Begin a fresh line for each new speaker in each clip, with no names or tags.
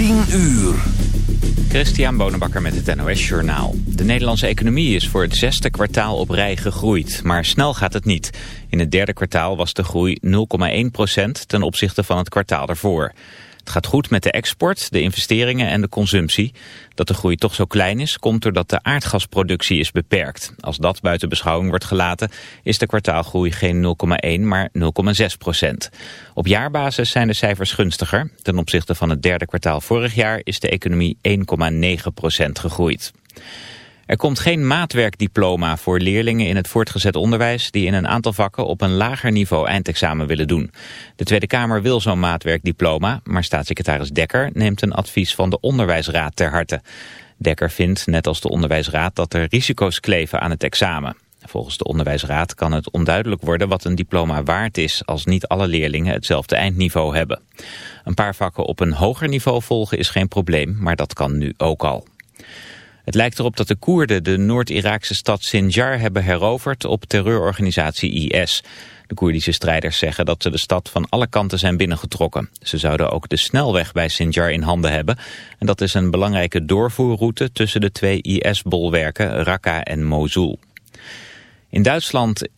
10 uur.
Christian Bonenbakker met het NOS Journaal. De Nederlandse economie is voor het zesde kwartaal op rij gegroeid. Maar snel gaat het niet. In het derde kwartaal was de groei 0,1% ten opzichte van het kwartaal daarvoor. Het gaat goed met de export, de investeringen en de consumptie. Dat de groei toch zo klein is, komt doordat de aardgasproductie is beperkt. Als dat buiten beschouwing wordt gelaten, is de kwartaalgroei geen 0,1, maar 0,6 procent. Op jaarbasis zijn de cijfers gunstiger. Ten opzichte van het derde kwartaal vorig jaar is de economie 1,9 procent gegroeid. Er komt geen maatwerkdiploma voor leerlingen in het voortgezet onderwijs die in een aantal vakken op een lager niveau eindexamen willen doen. De Tweede Kamer wil zo'n maatwerkdiploma, maar staatssecretaris Dekker neemt een advies van de Onderwijsraad ter harte. Dekker vindt, net als de Onderwijsraad, dat er risico's kleven aan het examen. Volgens de Onderwijsraad kan het onduidelijk worden wat een diploma waard is als niet alle leerlingen hetzelfde eindniveau hebben. Een paar vakken op een hoger niveau volgen is geen probleem, maar dat kan nu ook al. Het lijkt erop dat de Koerden de Noord-Iraakse stad Sinjar hebben heroverd op terreurorganisatie IS. De Koerdische strijders zeggen dat ze de stad van alle kanten zijn binnengetrokken. Ze zouden ook de snelweg bij Sinjar in handen hebben. En dat is een belangrijke doorvoerroute tussen de twee IS-bolwerken Raqqa en Mosul. In Duitsland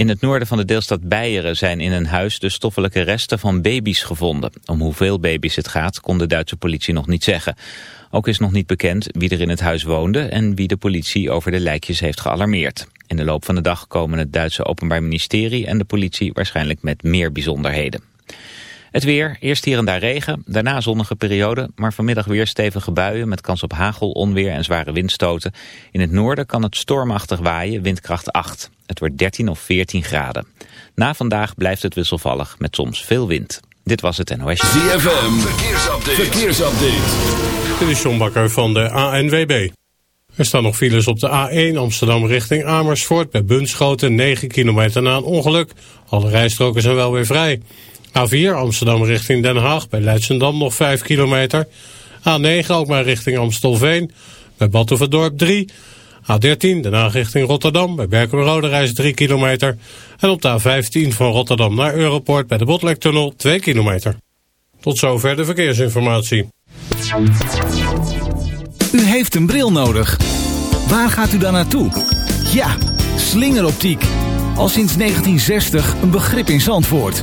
in het noorden van de deelstad Beieren zijn in een huis de stoffelijke resten van baby's gevonden. Om hoeveel baby's het gaat kon de Duitse politie nog niet zeggen. Ook is nog niet bekend wie er in het huis woonde en wie de politie over de lijkjes heeft gealarmeerd. In de loop van de dag komen het Duitse Openbaar Ministerie en de politie waarschijnlijk met meer bijzonderheden. Het weer, eerst hier en daar regen, daarna zonnige periode, maar vanmiddag weer stevige buien met kans op hagel, onweer en zware windstoten. In het noorden kan het stormachtig waaien, windkracht 8. Het wordt 13 of 14 graden. Na vandaag blijft het wisselvallig met soms veel wind. Dit was het NOS.
ZFM, verkeersupdate. verkeersupdate.
Dit is John Bakker van de ANWB. Er staan nog files op de A1 Amsterdam richting Amersfoort... bij Bunschoten 9 kilometer na een ongeluk. Alle rijstroken zijn wel weer vrij. A4 Amsterdam richting Den Haag bij Leidschendam nog 5 kilometer. A9 ook maar richting Amstelveen bij Batuverdorp 3... A13 Den Haag richting Rotterdam bij Berkenrode reis 3 kilometer. En op de A15 van Rotterdam naar Europort bij de Botlektunnel 2 kilometer. Tot zover de verkeersinformatie.
U heeft een bril nodig. Waar gaat u dan naartoe? Ja, slingeroptiek. Al sinds 1960 een begrip in Zandvoort.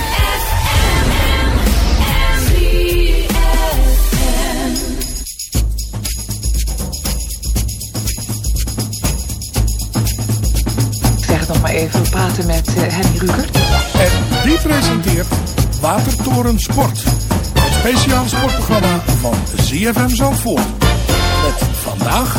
Nog maar even, praten met uh, Henny Rukert.
En die presenteert Watertoren Sport. Het speciale sportprogramma van ZFM Zandvoort. Met vandaag...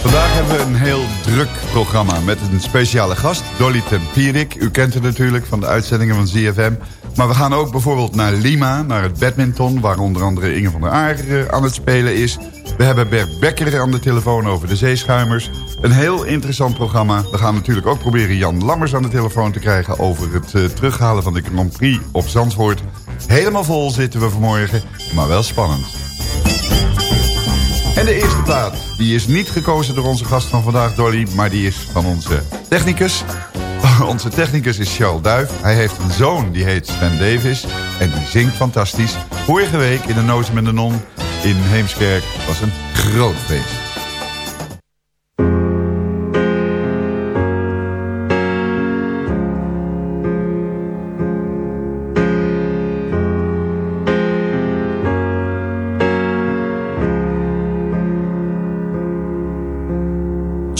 Vandaag hebben we een heel druk programma met een speciale gast, Dolly Tempierik. U kent haar natuurlijk van de uitzendingen van ZFM. Maar we gaan ook bijvoorbeeld naar Lima, naar het badminton... waar onder andere Inge van der Aar aan het spelen is. We hebben Bert Becker aan de telefoon over de zeeschuimers. Een heel interessant programma. We gaan natuurlijk ook proberen Jan Lammers aan de telefoon te krijgen... over het uh, terughalen van de Grand Prix op Zandvoort. Helemaal vol zitten we vanmorgen, maar wel spannend. En de eerste plaat, die is niet gekozen door onze gast van vandaag, Dolly... maar die is van onze technicus. onze technicus is Charles Duif. Hij heeft een zoon, die heet Sven Davis. En die zingt fantastisch. Vorige week in de Nozen met de Non in Heemskerk was een groot feest.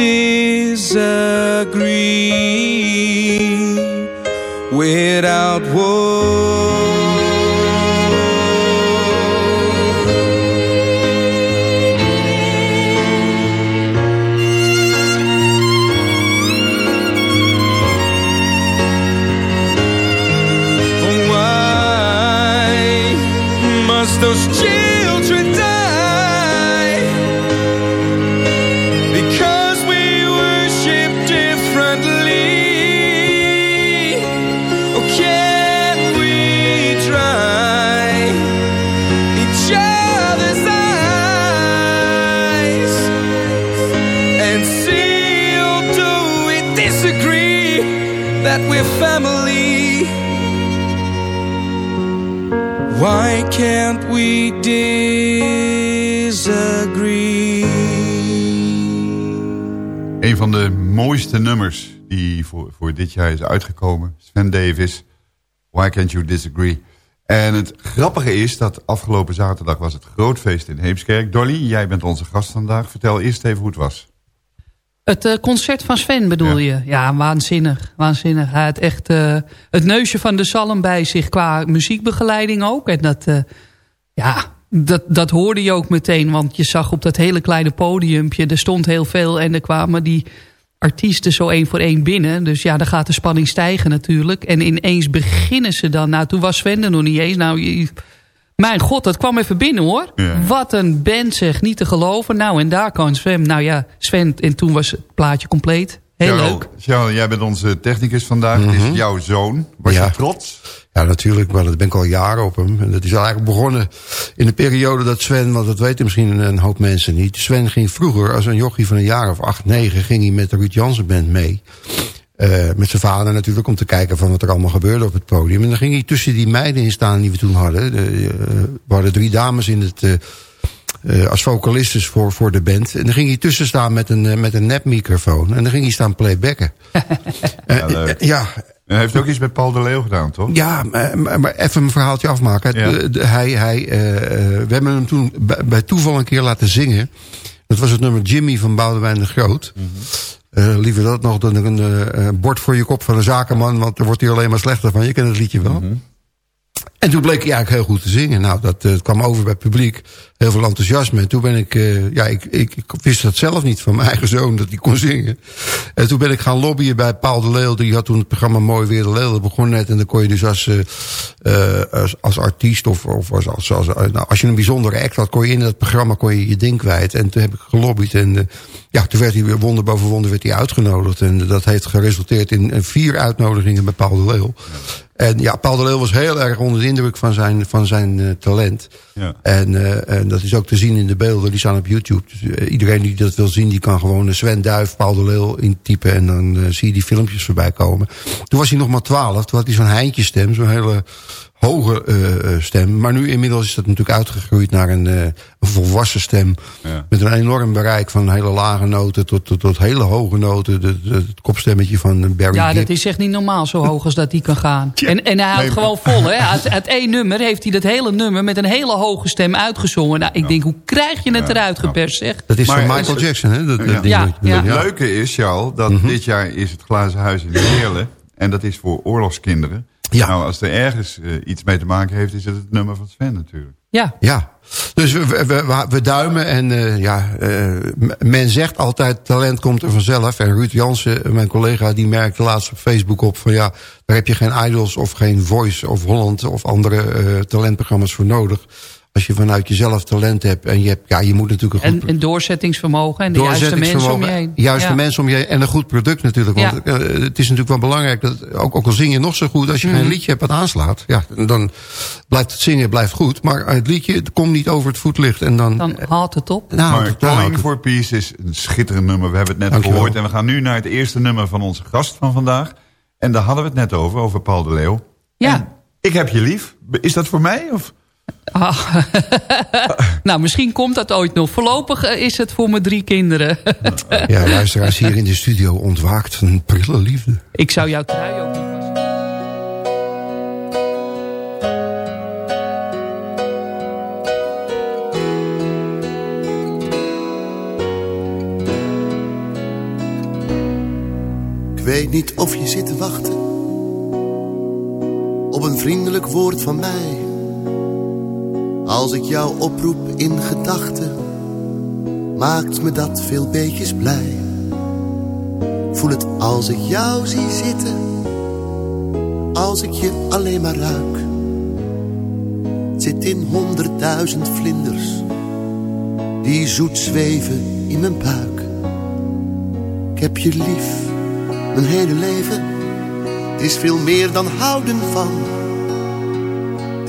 Disagree without
mooiste nummers die voor, voor dit jaar is uitgekomen. Sven Davis, Why Can't You Disagree? En het grappige is dat afgelopen zaterdag was het grootfeest in Heemskerk. Dolly, jij bent onze gast vandaag. Vertel eerst even hoe het was.
Het eh, concert van Sven bedoel je? Ja, waanzinnig. waanzinnig. Hij had echt eh, het neusje van de zalm bij zich qua muziekbegeleiding ook. En dat, eh, ja, dat, dat hoorde je ook meteen. Want je zag op dat hele kleine podiumpje, er stond heel veel. En er kwamen die artiesten zo één voor één binnen. Dus ja, dan gaat de spanning stijgen natuurlijk. En ineens beginnen ze dan. Nou, toen was Sven er nog niet eens. Nou, je, mijn god, dat kwam even binnen hoor.
Ja.
Wat een band zeg, niet te geloven. Nou, en daar kan Sven. Nou ja, Sven, en toen was het plaatje compleet. Heel
Charles,
leuk.
Charles, jij bent onze technicus vandaag. Het is jouw zoon. Was
Ja.
je trots?
Ja, natuurlijk, maar dat ben ik al jaren op hem. En dat is eigenlijk begonnen in de periode dat Sven, want dat weten misschien een hoop mensen niet. Sven ging vroeger, als een jochie van een jaar of acht, negen, ging hij met de Ruud Jansen band mee. Uh, met zijn vader natuurlijk, om te kijken van wat er allemaal gebeurde op het podium. En dan ging hij tussen die meiden in staan die we toen hadden. De, uh, we hadden drie dames in het, uh, als vocalistes voor, voor de band. En dan ging hij tussen staan met een, met een nepmicrofoon. En dan ging hij staan playbacken.
ja, leuk.
ja,
hij heeft ook iets met Paul de Leeuw gedaan, toch?
Ja, maar, maar even een verhaaltje afmaken. Ja. De, de, hij, hij, uh, we hebben hem toen bij, bij, toeval een keer laten zingen. Dat was het nummer Jimmy van Boudewijn de Groot. Mm -hmm. uh, liever dat nog dan een uh, bord voor je kop van een zakenman. Want daar wordt hij alleen maar slechter van. Je kent het liedje wel. Mm -hmm. En toen bleek hij eigenlijk heel goed te zingen. Nou, dat uh, kwam over bij het publiek. Heel veel enthousiasme. En toen ben ik, uh, ja, ik, ik, ik, wist dat zelf niet van mijn eigen zoon, dat hij kon zingen. En toen ben ik gaan lobbyen bij Paul de Leeuw. Die had toen het programma Mooi Weer de Leeuw. Dat begon net. En dan kon je dus als, uh, als, als artiest of, of als, als, als, nou, als je een bijzondere act had, kon je in dat programma kon je, je ding kwijt. En toen heb ik gelobbyd. En ja, toen werd hij weer wonder boven wonder werd hij uitgenodigd. En dat heeft geresulteerd in vier uitnodigingen bij Paul de Leeuw. En ja, Paul de Leeuw was heel erg onder de indruk van zijn, van zijn uh, talent. Ja. En, uh, en dat is ook te zien in de beelden, die staan op YouTube. Dus, uh, iedereen die dat wil zien, die kan gewoon Sven Duif, Paul de Leeuw intypen... en dan zie je die filmpjes voorbij komen. Toen was hij nog maar twaalf, toen had hij zo'n heintjestem, zo'n hele hoge uh, stem. Maar nu inmiddels is dat natuurlijk uitgegroeid naar een, uh, een volwassen stem. Ja. Met een enorm bereik van hele lage noten tot, tot, tot hele hoge noten. De, de, het kopstemmetje van Barry
Ja,
Gibb.
dat is echt niet normaal zo hoog als dat die kan gaan. Ja. En, en hij houdt nee, gewoon vol. Hè? Uit, uit één nummer heeft hij dat hele nummer met een hele hoge stem uitgezongen. Nou, ik ja. denk, hoe krijg je het eruit geperst, zeg?
Dat is
maar
van Michael
is,
Jackson, hè? Dat,
ja. ja. Het leuke is, Charles, dat mm -hmm. dit jaar is het Glazen Huis in Heerlen. En dat is voor oorlogskinderen. Ja. Nou, als er ergens uh, iets mee te maken heeft, is het het nummer van Sven natuurlijk.
Ja.
Ja. Dus we, we, we, we duimen en uh, ja, uh, men zegt altijd talent komt er vanzelf. En Ruud Jansen, mijn collega, die merkte laatst op Facebook op van ja, daar heb je geen Idols of geen Voice of Holland of andere talentprogramma's voor nodig als je vanuit jezelf talent hebt en je, hebt, ja, je moet natuurlijk een goed...
En, en doorzettingsvermogen en de juiste mensen om je heen.
Juiste
ja.
mensen om je heen en een goed product natuurlijk. Want ja. uh, het is natuurlijk wel belangrijk, dat, ook, ook al zing je nog zo goed... als je mm. geen liedje hebt wat aanslaat, ja, dan blijft het zingen blijft goed. Maar het liedje het komt niet over het voetlicht. En dan
dan haalt het op.
Nou, maar Calling for Peace is een schitterend nummer. We hebben het net Dankjewel. gehoord. En we gaan nu naar het eerste nummer van onze gast van vandaag. En daar hadden we het net over, over Paul de Leeuw.
Ja.
En ik heb je lief. Is dat voor mij? Of...
Ah. nou, misschien komt dat ooit nog. Voorlopig is het voor mijn drie kinderen.
ja, luisteraars hier in de studio ontwaakt een prille liefde.
Ik zou jouw trui ook niet wassen.
Ik weet niet of je zit te wachten op een vriendelijk woord van mij als ik jou oproep in gedachten, maakt me dat veel beetjes blij. Voel het als ik jou zie zitten, als ik je alleen maar ruik. Het zit in honderdduizend vlinders, die zoet zweven in mijn buik. Ik heb je lief, mijn hele leven, het is veel meer dan houden van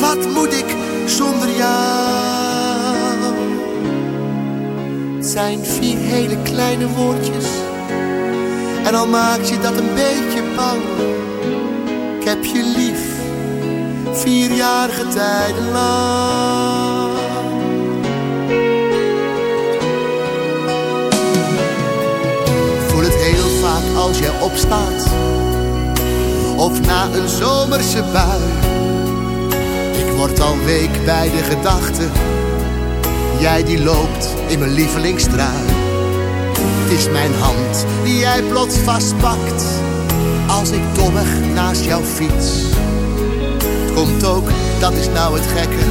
Wat moet ik zonder jou? Het zijn vier hele kleine woordjes. En al maak je dat een beetje bang. Ik heb je lief, vierjarige tijden lang. Voel het heel vaak als jij opstaat. Of na een zomerse bui wordt al week bij de gedachte. Jij die loopt in mijn lievelingstrui. Het is mijn hand die jij plots vastpakt. Als ik dommig naast jou fiets. komt ook, dat is nou het gekke.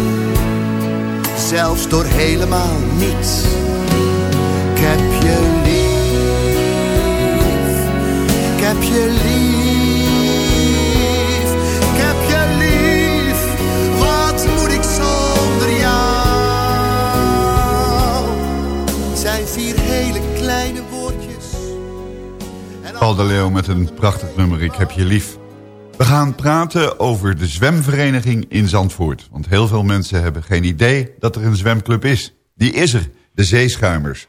Zelfs door helemaal niets.
Met een prachtig nummer, Ik heb je lief. We gaan praten over de zwemvereniging in Zandvoort. Want heel veel mensen hebben geen idee dat er een zwemclub is. Die is er, de Zeeschuimers.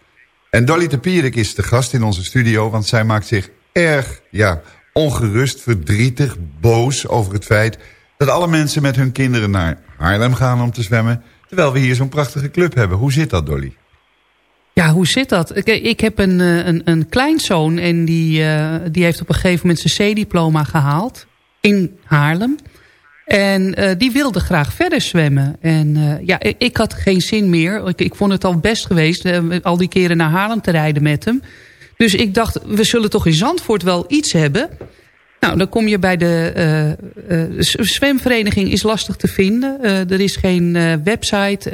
En Dolly de Pierik is de gast in onze studio... want zij maakt zich erg ja, ongerust, verdrietig, boos over het feit... dat alle mensen met hun kinderen naar Haarlem gaan om te zwemmen... terwijl we hier zo'n prachtige club hebben. Hoe zit dat, Dolly?
Ja, hoe zit dat? Ik, ik heb een, eh, een, een kleinzoon en die, uh, die heeft op een gegeven moment zijn C-diploma gehaald in Haarlem. En uh, die wilde graag verder zwemmen. En ja, ik, ik, had geen zin meer. Ik, ik vond het al best geweest al die keren naar Haarlem te rijden met hem. Dus ik dacht, we zullen toch in Zandvoort wel iets hebben. Nou, dan kom je bij de zwemvereniging is lastig te vinden. er is geen website.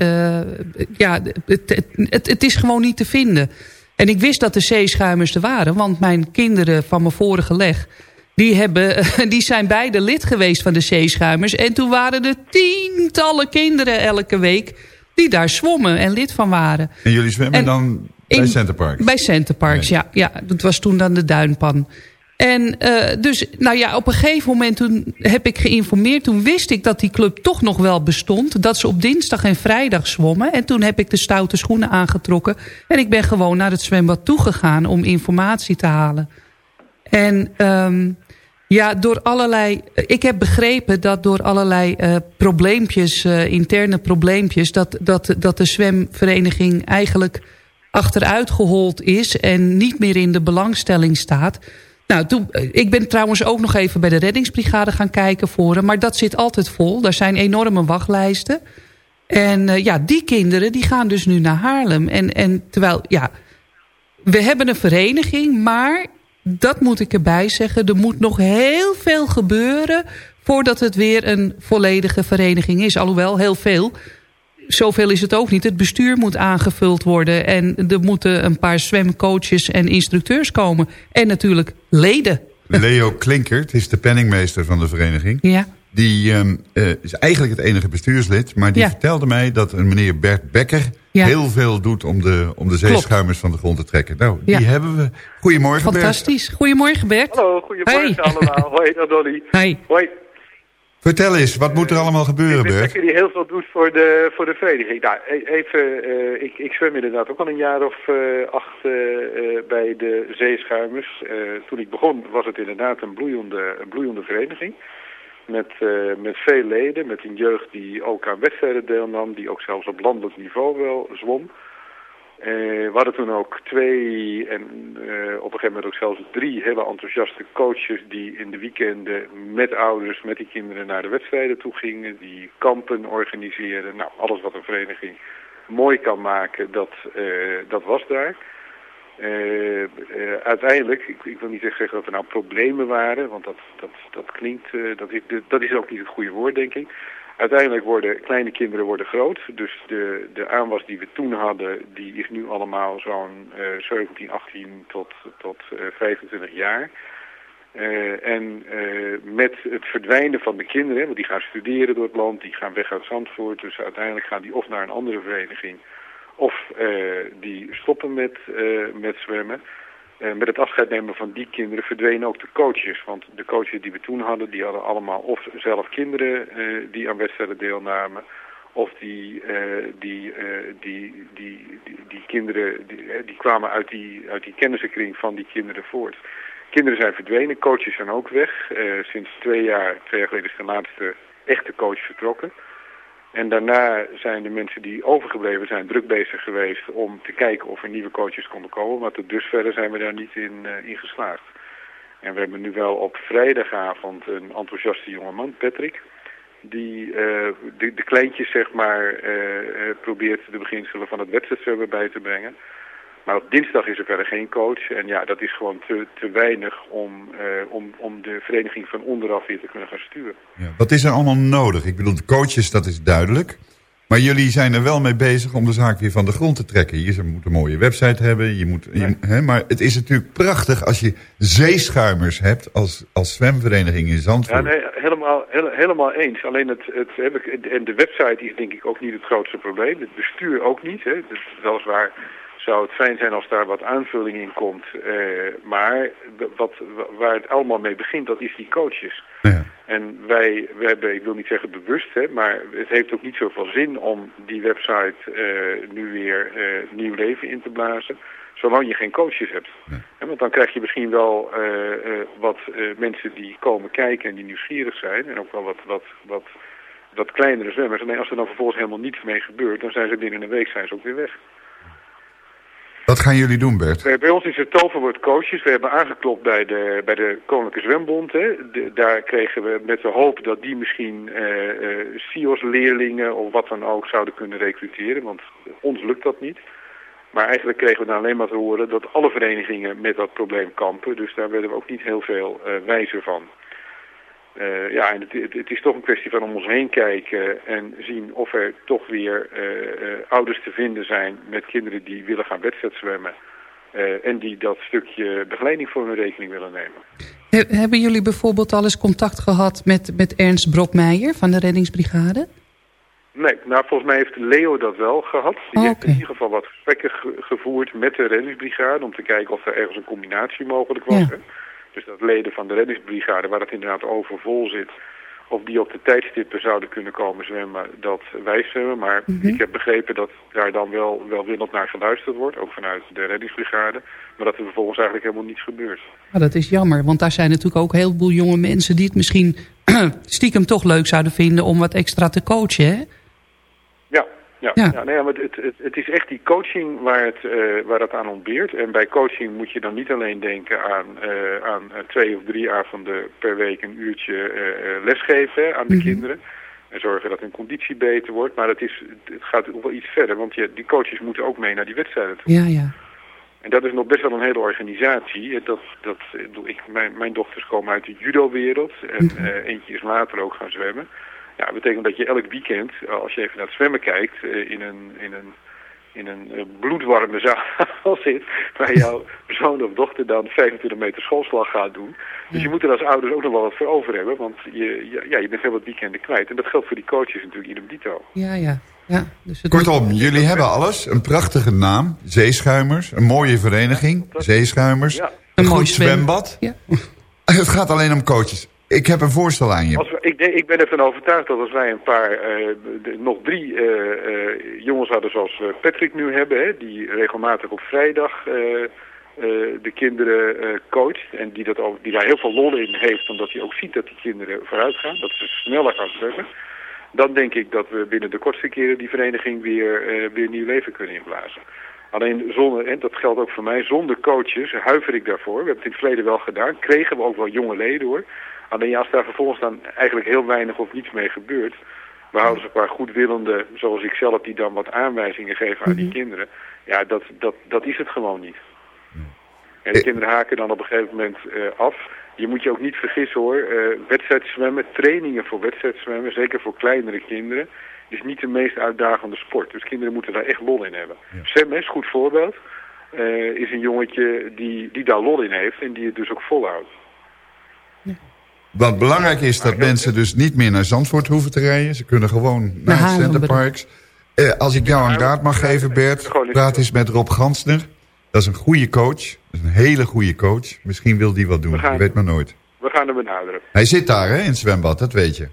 ja, het, het, het, is gewoon niet te vinden. En ik wist dat de zeeschuimers er waren. Want mijn kinderen van mijn vorige leg die, hebben, die zijn beide lid geweest van de zeeschuimers. En toen waren er tientallen kinderen elke week die daar zwommen en lid van waren.
En jullie zwemmen dan bij Centerparks?
Bij Centerparks, nee. ja, ja. Dat was toen dan de duinpan. En uh, dus, nou ja, op een gegeven moment toen heb ik geïnformeerd. Toen wist ik dat die club toch nog wel bestond. Dat ze op dinsdag en vrijdag zwommen. En toen heb ik de stoute schoenen aangetrokken. En ik ben gewoon naar het zwembad toegegaan om informatie te halen. En um, ja, door allerlei... Ik heb begrepen dat door allerlei uh, probleempjes, uh, interne probleempjes... Dat, dat, dat de zwemvereniging eigenlijk achteruit gehold is... en niet meer in de belangstelling staat. Nou, toen, ik ben trouwens ook nog even bij de reddingsbrigade gaan kijken voor maar dat zit altijd vol. Daar zijn enorme wachtlijsten. En uh, ja, die kinderen die gaan dus nu naar Haarlem. En, en terwijl, ja, we hebben een vereniging... maar dat moet ik erbij zeggen. Er moet nog heel veel gebeuren voordat het weer een volledige vereniging is. Alhoewel, heel veel. Zoveel is het ook niet. Het bestuur moet aangevuld worden. En er moeten een paar zwemcoaches en instructeurs komen. En natuurlijk leden.
Leo Klinkert is de penningmeester van de vereniging.
Ja.
Die um, uh, is eigenlijk het enige bestuurslid. Maar die ja. vertelde mij dat een meneer Bert Becker... Ja. heel veel doet om de, om de zeeschuimers van de grond te trekken. Nou, die hebben we. Goedemorgen
Fantastisch.
Bert.
Goedemorgen Bert.
Hallo, goedemorgen hey. allemaal. Hoi, Dolly.
Hey.
Hoi.
Vertel eens, wat moet er allemaal gebeuren, Bert?
Becker die heel veel doet voor de, voor de vereniging. Nou, even, uh, ik, ik zwem inderdaad ook al een jaar of uh, acht uh, bij de zeeschuimers. toen ik begon was het inderdaad een bloeiende, een bloeiende vereniging. Met, met veel leden, met een jeugd die ook aan wedstrijden deelnam, die ook zelfs op landelijk niveau wel zwom. Uh, we hadden toen ook twee en uh, op een gegeven moment ook zelfs drie hele enthousiaste coaches die in de weekenden met ouders, met die kinderen naar de wedstrijden toe gingen, die kampen organiseerden. Nou, alles wat een vereniging mooi kan maken, dat, dat was daar. Uiteindelijk, ik, ik, wil niet zeggen dat er nou problemen waren, want dat, dat, dat klinkt, dat, is, dat is ook niet het goede woord, denk ik. Uiteindelijk worden kleine kinderen worden groot, dus de, de aanwas die we toen hadden, die is nu allemaal zo'n 17, 18 tot, tot 25 jaar. en met het verdwijnen van de kinderen, want die gaan studeren door het land, die gaan weg uit Zandvoort, dus uiteindelijk gaan die of naar een andere vereniging of die stoppen met, met zwemmen. Uh, met het afscheid nemen van die kinderen verdwenen ook de coaches. Want de coaches die we toen hadden, die hadden allemaal of zelf kinderen die aan wedstrijden deelnamen... of die, die, die, die, die, die, kinderen die, die kwamen uit die, uit die kennissenkring van die kinderen voort. Kinderen zijn verdwenen, coaches zijn ook weg. sinds twee jaar, twee jaar geleden is de laatste echte coach vertrokken... En daarna zijn de mensen die overgebleven zijn druk bezig geweest om te kijken of er nieuwe coaches konden komen. Maar tot dusver zijn we daar niet in, uh, geslaagd. En we hebben nu wel op vrijdagavond een enthousiaste jongeman, Patrick. Die uh, de, kleintjes zeg maar uh, probeert de beginselen van het wedstrijdzwemmen bij te brengen. Maar op dinsdag is er verder geen coach. En ja, dat is gewoon te, te weinig om, om, om de vereniging van onderaf weer te kunnen gaan sturen.
Ja, wat is er allemaal nodig? Ik bedoel, de coaches, dat is duidelijk. Maar jullie zijn er wel mee bezig om de zaak weer van de grond te trekken. Je moet een mooie website hebben. Je moet, hè, maar het is natuurlijk prachtig als je zeeschuimers hebt als, als zwemvereniging in Zandvoort.
Ja, nee, helemaal, helemaal eens. Alleen het, het, en de website is denk ik ook niet het grootste probleem. Het bestuur ook niet. Hè. Dat is weliswaar zou het fijn zijn als daar wat aanvulling in komt. Uh, maar wat, waar het allemaal mee begint, dat is die coaches. Ja. En wij, wij hebben, ik wil niet zeggen bewust, hè, maar het heeft ook niet zoveel zin om die website uh, nu weer uh, nieuw leven in te blazen. Zolang je geen coaches hebt. Ja. want dan krijg je misschien wel wat mensen die komen kijken en die nieuwsgierig zijn. En ook wel wat, wat, wat, wat kleinere zwemmers. Alleen als er dan vervolgens helemaal niets mee gebeurt, dan zijn ze binnen een week zijn ze ook weer weg.
Wat gaan jullie doen, Bert?
Bij ons is het toverwoord coaches. We hebben aangeklopt bij de, bij de Koninklijke Zwembond. Hè. daar kregen we met de hoop dat die misschien uh, uh, SIOS-leerlingen of wat dan ook zouden kunnen recruteren. Want ons lukt dat niet. Maar eigenlijk kregen we dan alleen maar te horen dat alle verenigingen met dat probleem kampen. Dus daar werden we ook niet heel veel wijzer van. Uh, ja, en het, het, is toch een kwestie van om ons heen kijken en zien of er toch weer uh, uh, ouders te vinden zijn met kinderen die willen gaan wedstrijdzwemmen. en die dat stukje begeleiding voor hun rekening willen nemen.
hebben jullie bijvoorbeeld al eens contact gehad met, met Ernst Brokmeijer van de reddingsbrigade?
Nee, nou volgens mij heeft Leo dat wel gehad. Die heeft in ieder geval wat gesprekken gevoerd met de reddingsbrigade om te kijken of er ergens een combinatie mogelijk was. Ja. Dus dat leden van de reddingsbrigade, waar het inderdaad overvol zit... of die op de tijdstippen zouden kunnen komen zwemmen, dat wij zwemmen. Maar mhm. ik heb begrepen dat daar dan wel, wel willend naar geluisterd wordt, ook vanuit de reddingsbrigade. Maar dat er vervolgens eigenlijk helemaal niets gebeurt.
Maar dat is jammer, want daar zijn natuurlijk ook heel veel jonge mensen... die het misschien stiekem toch leuk zouden vinden om wat extra te coachen, hè?
Ja, ja. nee, maar het, het, het is echt die coaching waar het, uh, waar het aan ontbeert. En bij coaching moet je dan niet alleen denken aan, uh, aan twee of drie avonden per week een uurtje uh, lesgeven aan de mhm. kinderen. En zorgen dat hun conditie beter wordt. Maar het, is, het gaat ook wel iets verder, want je, die coaches moeten ook mee naar die wedstrijden toe.
Ja, ja.
En dat is nog best wel een hele organisatie. Dat, dat, ik, mijn, mijn dochters komen uit de judo-wereld. En mhm. eentje is later ook gaan zwemmen. Ja, dat betekent dat je elk weekend, eh, als je even naar het zwemmen kijkt, eh, in een, in een, in een eh, bloedwarme zaal zit, waar jouw zoon of dochter dan 25 meter schoolslag gaat doen. Dus je moet er als ouders ook nog wel wat voor over hebben, want je, ja, je bent heel wat weekenden kwijt. En dat geldt voor die coaches natuurlijk idem dito.
Ja, ja. Ja,
dus Kortom, jullie hebben alles. Een prachtige naam, Zeeschuimers. Een mooie vereniging, Zeeschuimers. Een, een mooi zwembad. Ja. Het gaat alleen om coaches. Ik heb een voorstel aan je.
Als ik, ik, ben ervan overtuigd dat als wij een paar, de, nog drie uh, uh, jongens hadden zoals Patrick nu hebben, hè, die regelmatig op vrijdag de kinderen coacht en die, dat die daar heel veel lol in heeft, omdat hij ook ziet dat die kinderen vooruit gaan, dat ze sneller gaan zwemmen, dan denk ik dat we binnen de kortste keren die vereniging weer, weer nieuw leven kunnen inblazen. Alleen zonder, en dat geldt ook voor mij, zonder coaches huiver ik daarvoor. We hebben het in het verleden wel gedaan. Kregen we ook wel jonge leden hoor. Alleen als daar vervolgens dan eigenlijk heel weinig of niets mee gebeurt... we houden ze een paar goedwillende, zoals ik zelf, die dan wat aanwijzingen geven aan die mhm. kinderen... ja, dat, dat, dat is het gewoon niet. En de kinderen haken dan op een gegeven moment uh, af. Je moet je ook niet vergissen hoor, uh, wedstrijdzwemmen, trainingen voor wedstrijdzwemmen, zeker voor kleinere kinderen, is niet de meest uitdagende sport. Dus kinderen moeten daar echt lol in hebben. Ja. Sam is goed voorbeeld, uh, is een jongetje die, die daar lol in heeft en die het dus ook volhoudt.
Wat belangrijk is dat mensen dus niet meer naar Zandvoort hoeven te rijden. Ze kunnen gewoon naar het Centerparks. Eh, als ik jou een raad mag geven, Bert. Praat eens met Rob Gansner. Dat is een goede coach. Dat is een hele goede coach. Misschien wil die wat doen. Je weet maar nooit.
We gaan hem benaderen.
Hij zit daar hè, in het zwembad, dat weet je.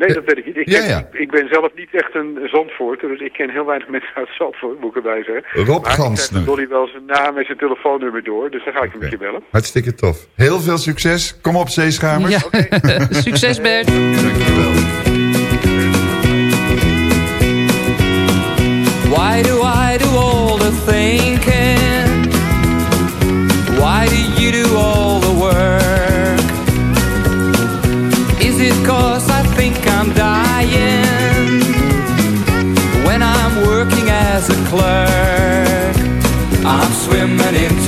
Nee, dat weet ik niet. Ik, ja, ja. ik, ben zelf niet echt een Zandvoorter, dus ik ken heel weinig mensen uit Zandvoort, moet ik erbij zeggen.
Rob Gansner.
Ik Dolly wel zijn naam en zijn telefoonnummer door, dus dan ga ik hem een keer bellen.
Hartstikke tof. Heel veel succes. Kom op, Zeeschuimers.
Ja. Okay. succes, Bert. Dankjewel.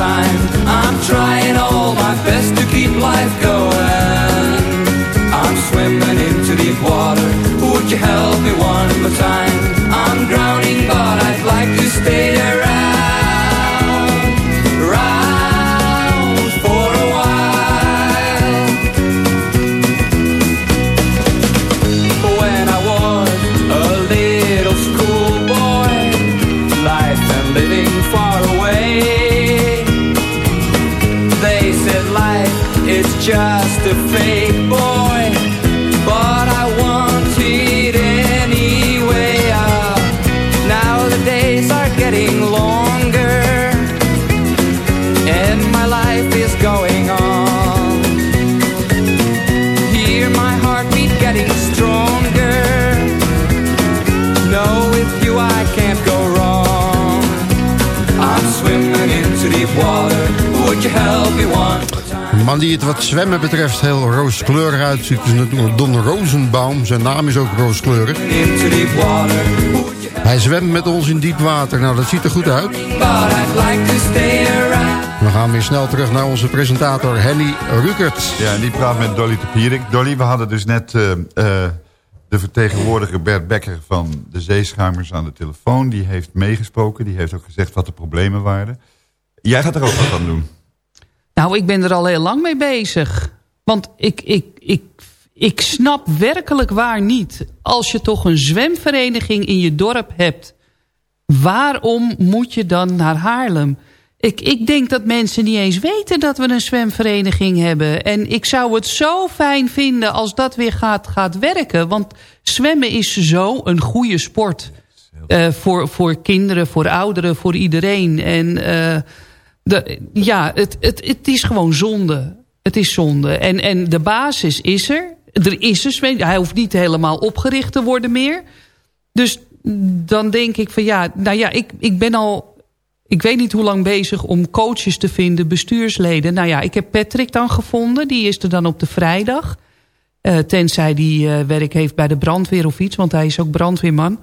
Time?
Man die het wat zwemmen betreft heel rooskleurig uitziet... is natuurlijk Don Rosenbaum. Zijn naam is ook rooskleurig. Hij zwemt met ons in diep water. Nou, dat ziet er goed uit. We gaan weer snel terug naar onze presentator Henny Rukert.
Ja, en die praat met Dolly Topierik. Dolly, we hadden dus net eh, eh, de vertegenwoordiger Bert Becker van de Zeeschuimers aan de telefoon. Die heeft meegesproken. Die heeft ook gezegd wat de problemen waren. Jij gaat er ook wat aan doen.
Nou, ik ben er al heel lang mee bezig. Want ik, ik, ik, ik snap werkelijk waar niet... als je toch een zwemvereniging in je dorp hebt... waarom moet je dan naar Haarlem? Ik, ik denk dat mensen niet eens weten dat we een zwemvereniging hebben. En ik zou het zo fijn vinden als dat weer gaat, gaat werken. Want zwemmen is zo een goede sport. Eh, voor, voor kinderen, voor ouderen, voor iedereen. En eh, ja, het, het, het is gewoon zonde. Het is zonde. En, en de basis is er. Er is een. Hij hoeft niet helemaal opgericht te worden meer. Dus dan denk ik van ja, nou ja, ik, ik ben al... Ik weet niet hoe lang bezig om coaches te vinden, bestuursleden. Nou ja, ik heb Patrick dan gevonden. Die is er dan op de vrijdag. Eh, tenzij die eh, werk heeft bij de brandweer of iets. Want hij is ook brandweerman.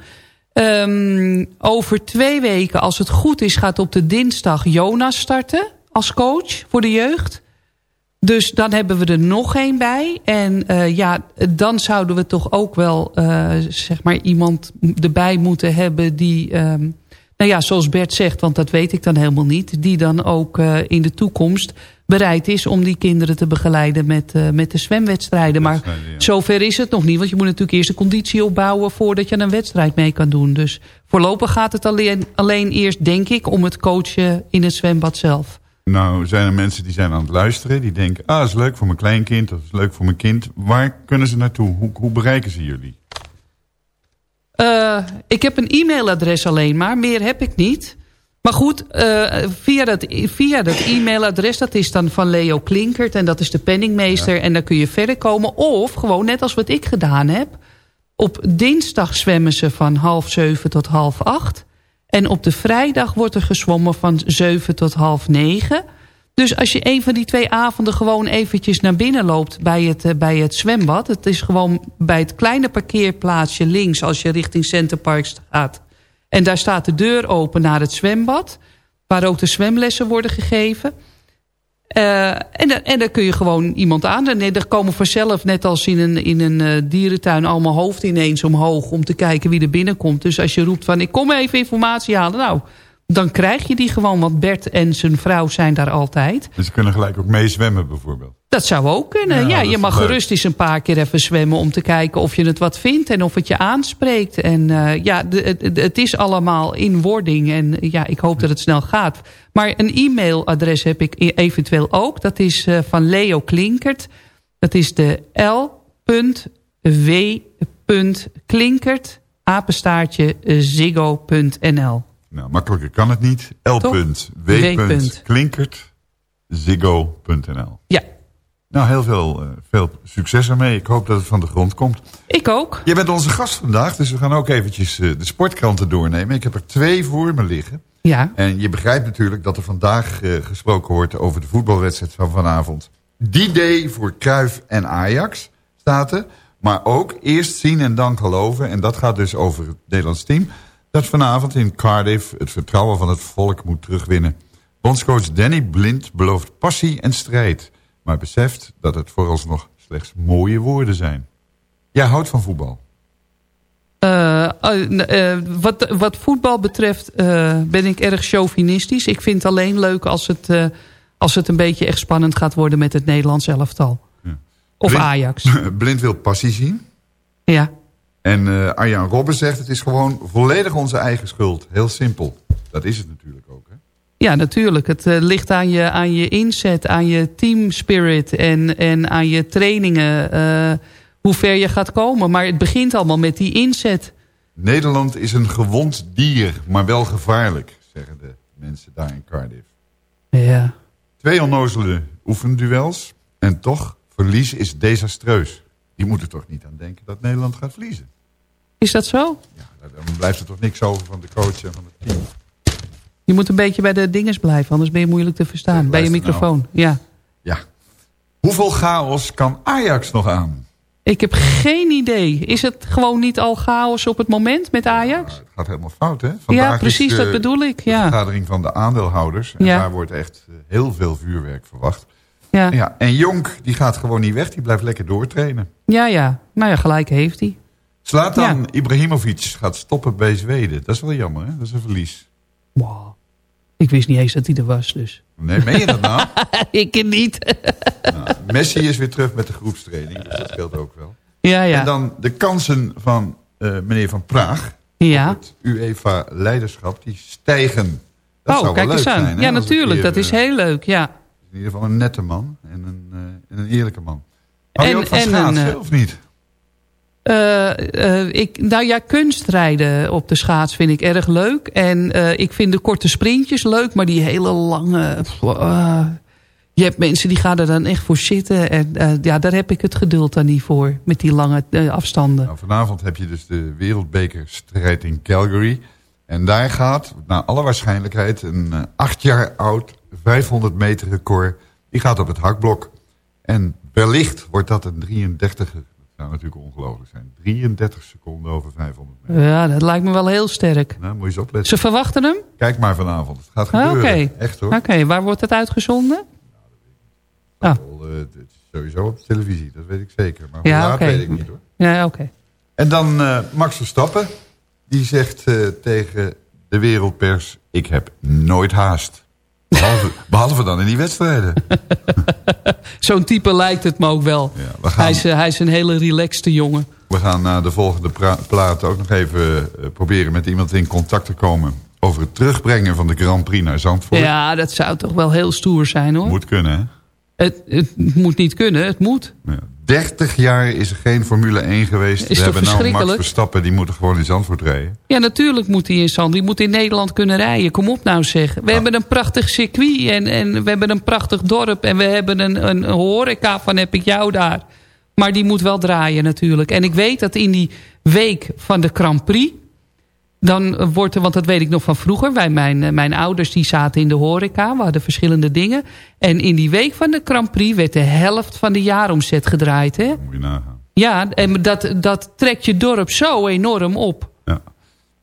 Ehm, over twee weken, als het goed is, gaat op de dinsdag Jonas starten als coach voor de jeugd. Dus dan hebben we er nog één bij. En eh, ja, dan zouden we toch ook wel eh, zeg maar iemand erbij moeten hebben die... ehm, nou ja, zoals Bert zegt, want dat weet ik dan helemaal niet... die dan ook eh, in de toekomst bereid is om die kinderen te begeleiden met, eh, met de zwemwedstrijden. Maar zover is het nog niet, want je moet natuurlijk eerst de conditie opbouwen... voordat je een wedstrijd mee kan doen. Dus voorlopig gaat het alleen, alleen eerst, denk ik, om het coachen in het zwembad zelf.
Nou, zijn er mensen die zijn aan het luisteren. Die denken, ah, dat is leuk voor mijn kleinkind. Dat is leuk voor mijn kind. Waar kunnen ze naartoe? Hoe, hoe bereiken ze jullie?
Eh, ik heb een e-mailadres alleen maar, meer heb ik niet. Maar goed, eh, via, dat, via dat e-mailadres, dat is dan van Leo Klinkert... en dat is de penningmeester, en dan kun je verder komen. Of gewoon, net als wat ik gedaan heb... op dinsdag zwemmen ze van half zeven tot half acht... En op de vrijdag wordt er gezwommen van 7 tot half 9. Dus als je een van die twee avonden gewoon eventjes naar binnen loopt bij het, eh, bij het zwembad. Het is gewoon bij het kleine parkeerplaatsje links als je richting Centerparks gaat. En daar staat de deur open naar het zwembad. Waar ook de zwemlessen worden gegeven. Uh, en, en daar kun je gewoon iemand aan. En er komen vanzelf, net als in een, in een uh, dierentuin... allemaal hoofd ineens omhoog om te kijken wie er binnenkomt. Dus als je roept van ik kom even informatie halen... nou, dan krijg je die gewoon, want Bert en zijn vrouw zijn daar altijd.
Dus ze kunnen gelijk ook meezwemmen bijvoorbeeld?
Dat zou ook kunnen. Ja, je mag gerust eens een paar keer even zwemmen... om te kijken of je het wat vindt en of het je aanspreekt. En uh, ja, het is allemaal in wording. En ja, ik hoop dat het snel gaat. Maar een e-mailadres heb ik e- eventueel ook. Dat is uh, van Leo Klinkert. Dat is de l.w.klinkert apenstaartje ziggo.nl
nou, makkelijker kan het niet. l.w.klinkert.ziggo.nl
Ja.
Nou, heel veel, uh, veel succes ermee. Ik hoop dat het van de grond komt.
Ik ook.
Je bent onze gast vandaag, dus we gaan ook eventjes uh, de sportkranten doornemen. Ik heb er twee voor me liggen.
Ja.
En je begrijpt natuurlijk dat er vandaag uh, gesproken wordt over de voetbalwedstrijd van vanavond. Die day voor Kruif en Ajax staat er. Maar ook eerst zien en dan geloven. En dat gaat dus over het Nederlands team dat vanavond in Cardiff het vertrouwen van het volk moet terugwinnen. Bondscoach Danny Blind belooft passie en strijd, maar beseft dat het vooralsnog slechts mooie woorden zijn. Jij houdt van voetbal.
Uh, uh, wat, wat voetbal betreft uh, ben ik erg chauvinistisch. Ik vind het alleen leuk als het, als het een beetje echt spannend gaat worden met het Nederlands elftal. Ja. Of
Blind,
Ajax.
Blind wil passie zien.
Ja.
En uh, Arjan Robben zegt het is gewoon volledig onze eigen schuld. Heel simpel. Dat is het natuurlijk ook. Hè?
Ja, natuurlijk. Het uh, ligt aan je, aan je inzet, aan je team spirit en, en aan je trainingen. Uh, hoe ver je gaat komen. Maar het begint allemaal met die inzet.
Nederland is een gewond dier, maar wel gevaarlijk, zeggen de mensen daar in Cardiff.
Ja.
Twee onnozele oefenduels en toch, verlies is desastreus. Die moeten toch niet aan denken dat Nederland gaat verliezen.
Is dat zo?
Ja, dan blijft er toch niks over van de coach en van het team.
Je moet een beetje bij de dinges blijven, anders ben je moeilijk te verstaan. Ja, bij je microfoon, nou. ja.
Ja. Hoeveel chaos kan Ajax nog aan?
Ik heb geen idee. Is het gewoon niet al chaos op het moment met Ajax?
Ja, het gaat helemaal fout, hè? Vandaag
ja, precies,
de,
dat bedoel ik. Ja.
De vergadering van de aandeelhouders. En
ja.
daar wordt echt heel veel vuurwerk verwacht.
Ja.
ja. En Jonk, die gaat gewoon niet weg. Die blijft lekker doortrainen.
Ja, ja. Nou ja, gelijk heeft hij.
Zlatan ja. Ibrahimovic gaat stoppen bij Zweden. Dat is wel jammer, hè? Dat is een verlies.
Wow. Ik wist niet eens dat hij er was, dus.
Nee, meen je dat nou?
ik niet.
nou, Messi is weer terug met de groepstraining, dus dat scheelt ook wel.
Ja, ja.
En dan de kansen van uh, meneer Van Praag.
Ja.
Het UEFA-leiderschap, die stijgen. Dat
oh,
zou
kijk
wel
eens aan.
Zijn, hè?
ja, natuurlijk.
Keer,
dat is heel leuk, ja.
In ieder geval een nette man en een, uh, en een eerlijke man. Hou je
En-
ook van
en
schaatsen,
een, uh,
of niet?
Eh, ik, nou ja, kunstrijden op de schaats vind ik erg leuk. En eh, ik vind de korte sprintjes leuk, maar die hele lange... je hebt mensen die gaan er dan echt voor zitten. En ja, daar heb ik het geduld dan niet voor. Met die lange afstanden.
Nou, vanavond heb je dus de wereldbekerstrijd in Calgary. En daar gaat, naar alle waarschijnlijkheid, een acht jaar oud 500 meter record. Die gaat op het hakblok. En wellicht wordt dat een 33 Dat zou natuurlijk ongelooflijk zijn. 33 seconden over 500 meter.
Ja, dat lijkt me wel heel sterk.
Nou, moet je eens opletten.
Ze verwachten hem?
Kijk maar vanavond. Het gaat
Ah,
gebeuren. Echt hoor.
Oké, waar wordt het uitgezonden? Ah.
Wel, eh, het is sowieso op de televisie, dat weet ik zeker. Maar
Ja,
weet ik niet hoor.
Ja, oké.
En dan eh, Max Verstappen. Die zegt eh, tegen de wereldpers... ik heb nooit haast. Behalve, behalve dan in die wedstrijden.
Zo'n type lijkt het me ook wel.
gaan-
hij, is, eh, hij is een hele relaxte jongen.
We gaan na de volgende plaat ook nog even eh, proberen... met iemand in contact te komen... over het terugbrengen van de Grand Prix naar Zandvoort.
Ja, dat zou toch wel heel stoer zijn hoor.
Moet kunnen, hè?
Het, het moet niet kunnen, het moet.
30 jaar is er geen Formule 1 geweest.
Is
We hebben nou Max? Verstappen, die moeten gewoon in Zandvoort rijden.
Ja, natuurlijk moet hij in Zand. Die moet in Nederland kunnen rijden. Kom op nou zeg. We hebben een prachtig circuit en, en we hebben een prachtig dorp. En we hebben een, een horeca van heb ik jou daar. Maar die moet wel draaien natuurlijk. En ik weet dat in die week van de Grand Prix... dan wordt er, want dat weet ik nog van vroeger... Wij, mijn, mijn ouders die zaten in de horeca, we hadden verschillende dingen. En in die week van de Grand Prix werd de helft van de jaaromzet gedraaid. Hè?
Moet je nagaan.
Ja, en dat, dat trekt je dorp zo enorm op.
Ja.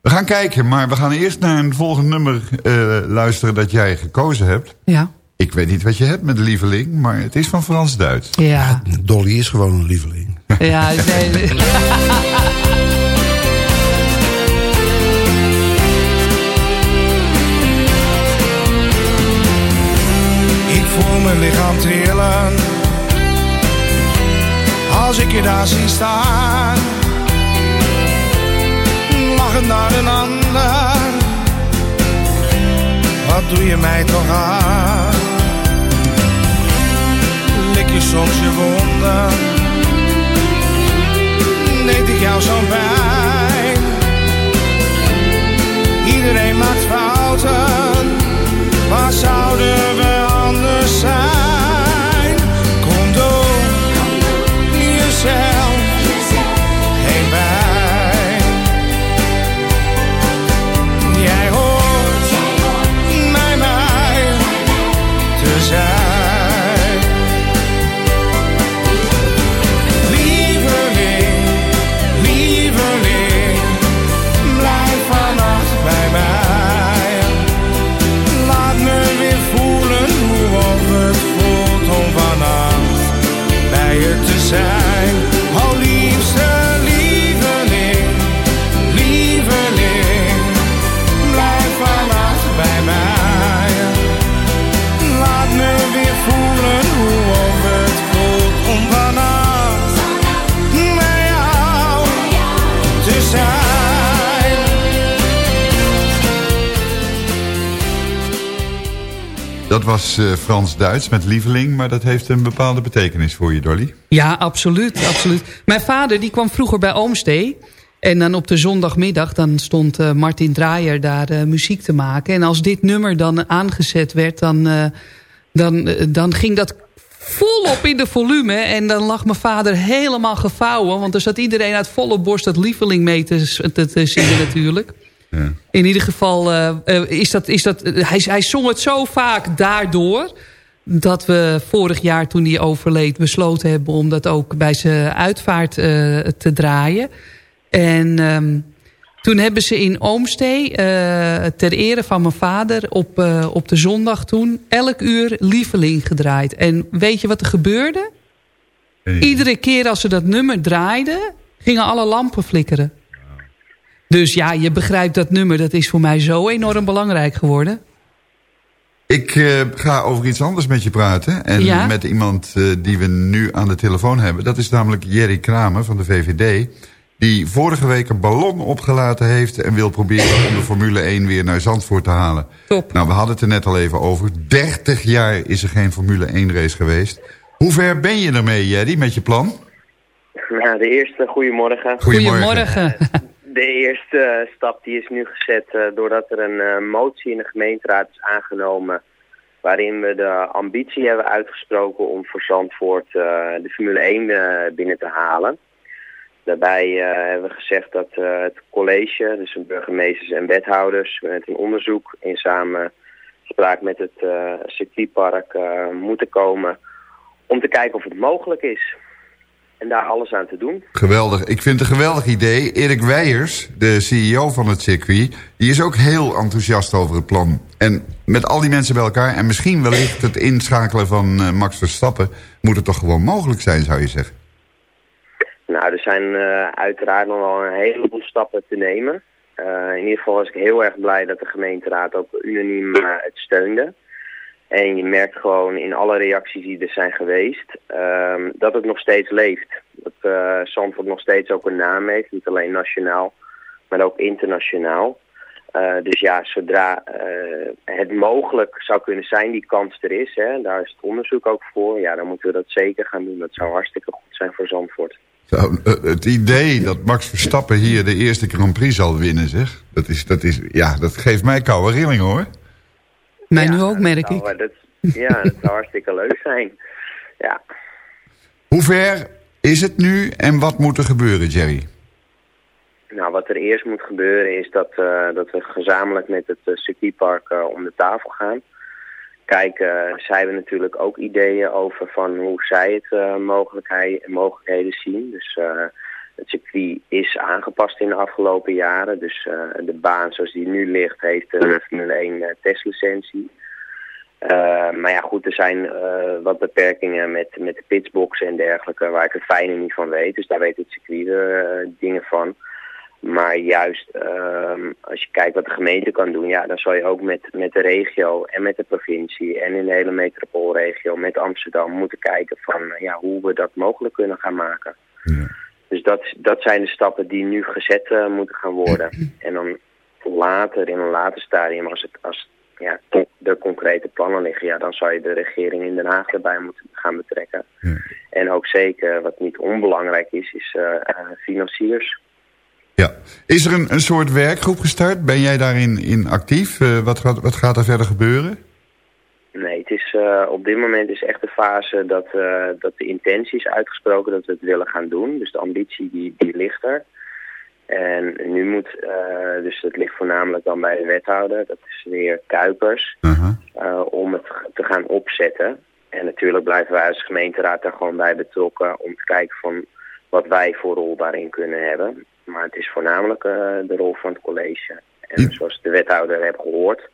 We gaan kijken, maar we gaan eerst naar een volgend nummer uh, luisteren dat jij gekozen hebt.
Ja.
Ik weet niet wat je hebt met lieveling, maar het is van Frans-Duits.
Ja.
Dolly is gewoon een lieveling.
Ja, nee.
mijn lichaam trillen Als ik je daar zie staan Lachend naar een ander. Wat doe je mij toch aan? Lik je soms je wonden? Deed ik jou zo'n pijn
Dat was uh, Frans-Duits met lieveling, maar dat heeft een bepaalde betekenis voor je, Dolly.
Ja, absoluut, absoluut. Mijn vader die kwam vroeger bij Oomstee. En dan op de zondagmiddag dan stond uh, Martin Draaier daar uh, muziek te maken. En als dit nummer dan aangezet werd, dan, dan, dan ging dat volop in de volume. En dan lag mijn vader helemaal gevouwen. Want er zat iedereen uit volle borst dat lieveling mee te, te, te zingen natuurlijk.
Ja.
In ieder geval uh, is dat... Is dat hij, hij zong het zo vaak daardoor... dat we vorig jaar toen hij overleed besloten hebben... om dat ook bij zijn uitvaart uh, te draaien. En um, toen hebben ze in Oomstee... Ter ere van mijn vader op, op de zondag toen... elk uur lieveling gedraaid. En weet je wat er gebeurde?
Hey.
Iedere keer als ze dat nummer draaiden... gingen alle lampen flikkeren. Dus ja, je begrijpt dat nummer, dat is voor mij zo enorm belangrijk geworden.
Ik uh, ga over iets anders met je praten. En
ja?
met iemand uh, die we nu aan de telefoon hebben. Dat is namelijk Jerry Kramer van de VVD. Die vorige week een ballon opgelaten heeft... en wil proberen om de Formule 1 weer naar Zandvoort te halen.
Top.
Nou, we hadden het er net al even over. 30 jaar is er geen Formule 1 race geweest. Hoe ver ben je ermee, Jerry, met je plan?
Nou, de eerste, goedemorgen.
Goedemorgen.
goedemorgen.
De eerste stap die is nu gezet uh, doordat er een uh, motie in de gemeenteraad is aangenomen... waarin we de ambitie hebben uitgesproken om voor Zandvoort de Formule 1 binnen te halen. Daarbij hebben we gezegd dat het college, dus de burgemeesters en wethouders... met een onderzoek in samenspraak met het circuitpark moeten komen... om te kijken of het mogelijk is en daar alles aan te doen.
Geweldig. Ik vind het een geweldig idee. Erik Weijers, de CEO van het circuit... die is ook heel enthousiast over het plan. En met al die mensen bij elkaar... en misschien wellicht het inschakelen van uh, Max Verstappen... moet het toch gewoon mogelijk zijn, zou je zeggen?
Nou, er zijn uh, uiteraard nog wel een heleboel stappen te nemen. Uh, in ieder geval was ik heel erg blij dat de gemeenteraad ook unaniem het steunde. En je merkt gewoon in alle reacties die er zijn geweest, um, dat het nog steeds leeft. Dat uh, Zandvoort nog steeds ook een naam heeft, niet alleen nationaal, maar ook internationaal. Uh, dus ja, zodra uh, het mogelijk zou kunnen zijn, die kans er is, hè, daar is het onderzoek ook voor, ja, dan moeten we dat zeker gaan doen. Dat zou hartstikke goed zijn voor Zandvoort.
Het idee dat Max Verstappen hier de eerste Grand Prix zal winnen, zeg, dat, is, dat, is, ja, dat geeft mij koude rillingen hoor.
Mij ja, nu ook, merk
zou,
ik.
Dat, ja, dat zou hartstikke leuk zijn. Ja.
Hoe ver is het nu en wat moet er gebeuren, Jerry?
Nou, wat er eerst moet gebeuren is dat, uh, dat we gezamenlijk met het uh, circuitpark uh, om de tafel gaan. Kijken, zij hebben natuurlijk ook ideeën over van hoe zij het mogelijkheid, mogelijkheden zien. Dus het circuit is aangepast in de afgelopen jaren. Dus de baan zoals die nu ligt heeft een Formule 1 testlicentie. Uh, maar ja, goed, er zijn wat beperkingen met, met de pitsboxen en dergelijke, waar ik het fijne niet van weet. Dus daar weet het circuit uh, dingen van. Maar juist ehm, als je kijkt wat de gemeente kan doen, ja, dan zal je ook met, met de regio en met de provincie en in de hele metropoolregio met Amsterdam moeten kijken van ja, hoe we dat mogelijk kunnen gaan maken. Ja. Dus dat, dat zijn de stappen die nu gezet moeten gaan worden. En dan later, in een later stadium, als, het, als ja, de concrete plannen liggen, ja, dan zou je de regering in Den Haag erbij moeten gaan betrekken. Ja. En ook zeker, wat niet onbelangrijk is, is uh, financiers.
Ja. Is er een, een soort werkgroep gestart? Ben jij daarin in actief? Uh, wat, gaat, wat gaat er verder gebeuren?
Nee, het is, uh, op dit moment is echt de fase dat, uh, dat de intentie is uitgesproken dat we het willen gaan doen. Dus de ambitie die, die ligt er. En nu moet, uh, dus het ligt voornamelijk dan bij de wethouder, dat is weer Kuipers, uh -huh. om het te gaan opzetten. En natuurlijk blijven wij als gemeenteraad daar gewoon bij betrokken om te kijken van wat wij voor rol daarin kunnen hebben. Maar het is voornamelijk de rol van het college. En zoals de wethouder heeft gehoord,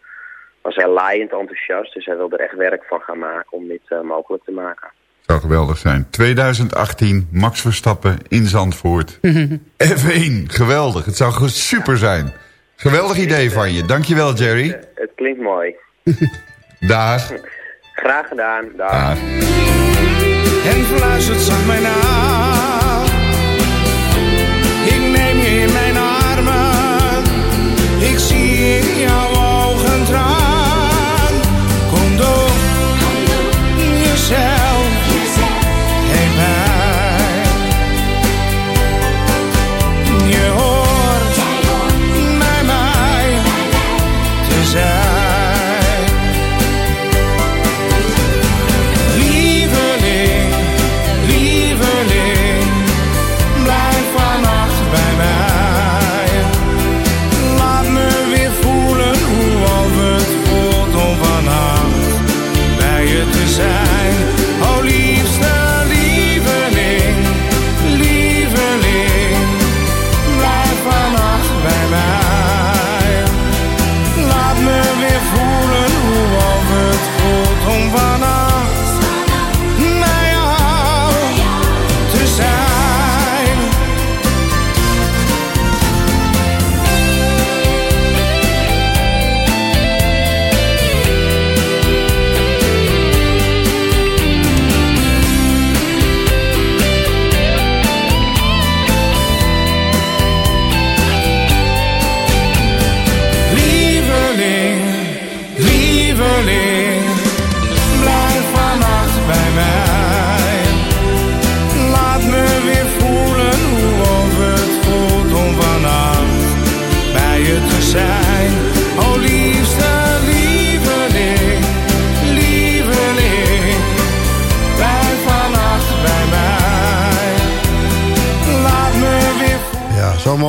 was hij laaiend enthousiast. Dus hij wil er echt werk van gaan maken om dit uh, mogelijk te maken.
Zou geweldig zijn. 2018, Max Verstappen in Zandvoort. F1, geweldig. Het zou super zijn. Geweldig idee van je. Dankjewel, Jerry.
Het, het klinkt mooi.
Dag.
Graag gedaan. Dag. Dag.
En fluistert zacht mij na.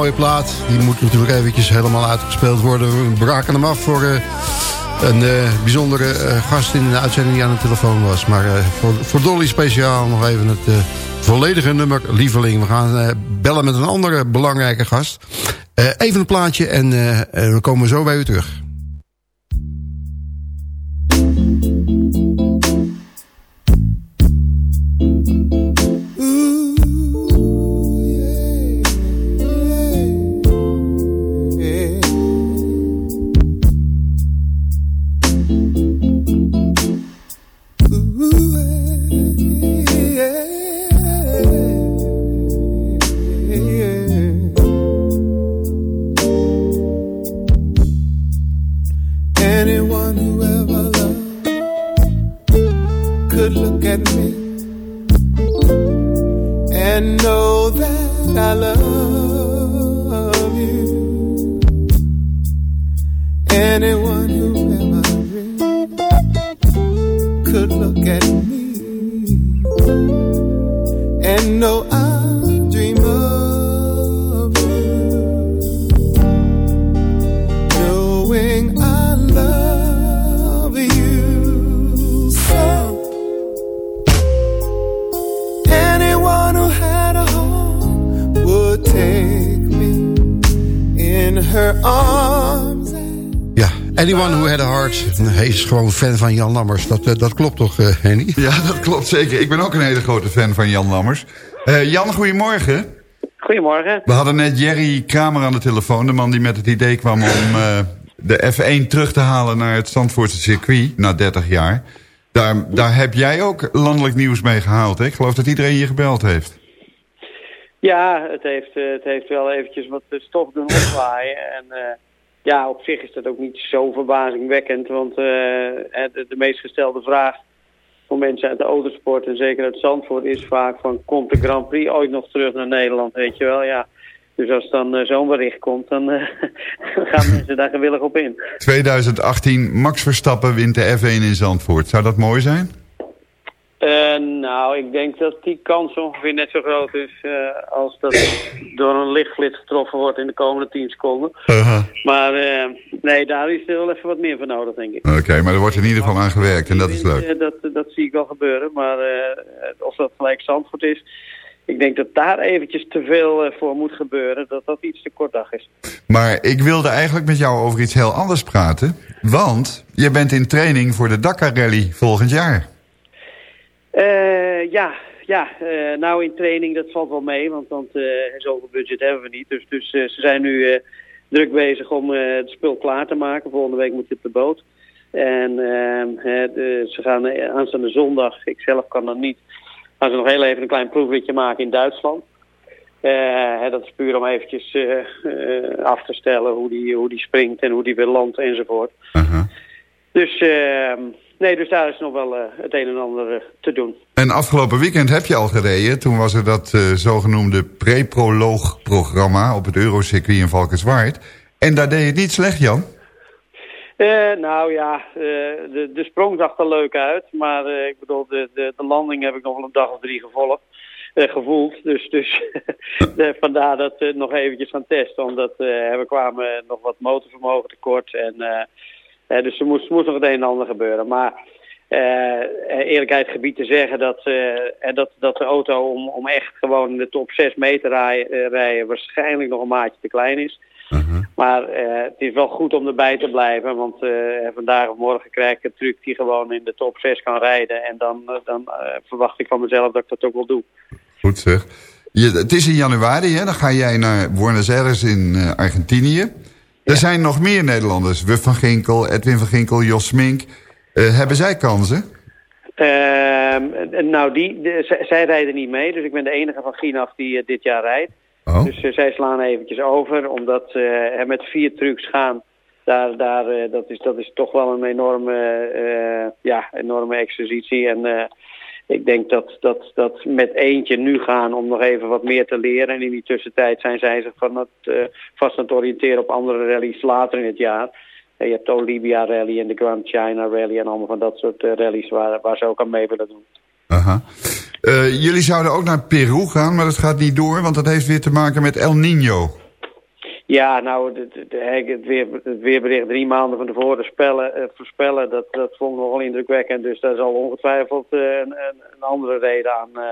Mooie plaat. Die moet natuurlijk eventjes helemaal uitgespeeld worden. We braken hem af voor uh, een uh, bijzondere uh, gast in de uitzending die aan de telefoon was. Maar voor, voor, Dolly speciaal nog even het volledige nummer Lieveling. We gaan bellen met een andere belangrijke gast. even een plaatje en we komen zo bij u terug. Gewoon fan van Jan Lammers. Dat, uh, dat klopt toch, uh, Henny?
Ja, dat klopt zeker. Ik ben ook een hele grote fan van Jan Lammers. Uh, Jan, goedemorgen.
Goedemorgen.
We hadden net Jerry Kramer aan de telefoon. De man die met het idee kwam om de F1 terug te halen naar het Zandvoortse circuit. Na 30 jaar. Daar, daar heb jij ook landelijk nieuws mee gehaald. Hè? Ik geloof dat iedereen je gebeld heeft.
Ja, het heeft, het heeft wel eventjes wat stof doen opwaaien. En ja, op zich is dat ook niet zo verbazingwekkend. Want de, de meest gestelde vraag voor mensen uit de autosport en zeker uit Zandvoort is vaak van komt de Grand Prix ooit nog terug naar Nederland, weet je wel. Ja, dus als dan uh, zo'n bericht komt, dan uh, gaan mensen daar gewillig op in.
2018, Max Verstappen wint de F1 in Zandvoort. Zou dat mooi zijn?
Uh, nou, ik denk dat die kans ongeveer net zo groot is uh, als dat door een lichtflits getroffen wordt in de komende 10 seconden.
-huh.
Maar uh, nee, daar is er wel even wat meer voor nodig, denk ik.
Oké, okay, maar er wordt in ieder geval aan gewerkt en dat is leuk.
Dat, dat zie ik wel gebeuren, maar of dat gelijk Zandvoort is, ik denk dat daar eventjes te veel voor moet gebeuren, dat dat iets te kort dag is.
Maar ik wilde eigenlijk met jou over iets heel anders praten, want je bent in training voor de Dakar Rally volgend jaar.
Uh, ja, ja. Uh, nou in training dat valt wel mee, want, want uh, zoveel budget hebben we niet. Dus, dus ze zijn nu druk bezig om het spul klaar te maken. Volgende week moet je op de boot. En de, ze gaan aanstaande zondag, ik zelf kan dat niet, gaan ze nog heel even een klein proefritje maken in Duitsland. dat is puur om eventjes af te stellen hoe die, hoe die springt en hoe die weer landt enzovoort.
-huh.
Dus... ehm, Nee, dus daar is nog wel uh, het een en ander uh, te doen.
En afgelopen weekend heb je al gereden. Toen was er dat uh, zogenoemde pre-proloog-programma op het Eurocircuit in Valkenswaard. En daar deed je het niet slecht, Jan?
nou ja, de, de sprong zag er leuk uit. Maar ik bedoel, de, de, de landing heb ik nog wel een dag of drie gevolgd. gevoeld. Dus, dus vandaar dat we nog eventjes gaan testen. Omdat we kwamen nog wat motorvermogen tekort. En dus er moest, moest nog het een en ander gebeuren. Maar uh, eerlijkheid gebied te zeggen dat, uh, dat, dat de auto om, om echt gewoon in de top 6 meter rijden, rijden waarschijnlijk nog een maatje te klein is.
Uh -huh.
Maar het is wel goed om erbij te blijven. Want vandaag of morgen krijg ik een truc die gewoon in de top 6 kan rijden. En dan, dan verwacht ik van mezelf dat ik dat ook wel doe.
Goed zeg. Je, het is in januari, hè? dan ga jij naar Buenos Aires in Argentinië. Er zijn nog meer Nederlanders. Wuf van Ginkel, Edwin van Ginkel, Jos Smink. Uh, hebben zij kansen?
Uh, nou, die, de, zij rijden niet mee. Dus ik ben de enige van Ginaf die uh, dit jaar rijdt.
Oh.
Dus uh, zij slaan eventjes over. Omdat er met vier trucks gaan. Daar, daar, dat, is, dat is toch wel een enorme, ja, enorme exercitie. En ik denk dat, dat, dat met eentje nu gaan om nog even wat meer te leren. En in die tussentijd zijn zij zich van het, uh, vast aan het oriënteren op andere rallies later in het jaar. Uh, je hebt de Olivia Rally en de Grand China Rally en allemaal van dat soort uh, rallies waar, waar ze ook aan mee willen doen.
Aha. jullie zouden ook naar Peru gaan, maar dat gaat niet door, want dat heeft weer te maken met El Nino.
Ja, nou, het, het, weer, het weerbericht drie maanden van tevoren spellen, uh, voorspellen, dat, dat vond ik nogal indrukwekkend. Dus daar zal ongetwijfeld uh, een, een, andere reden aan uh,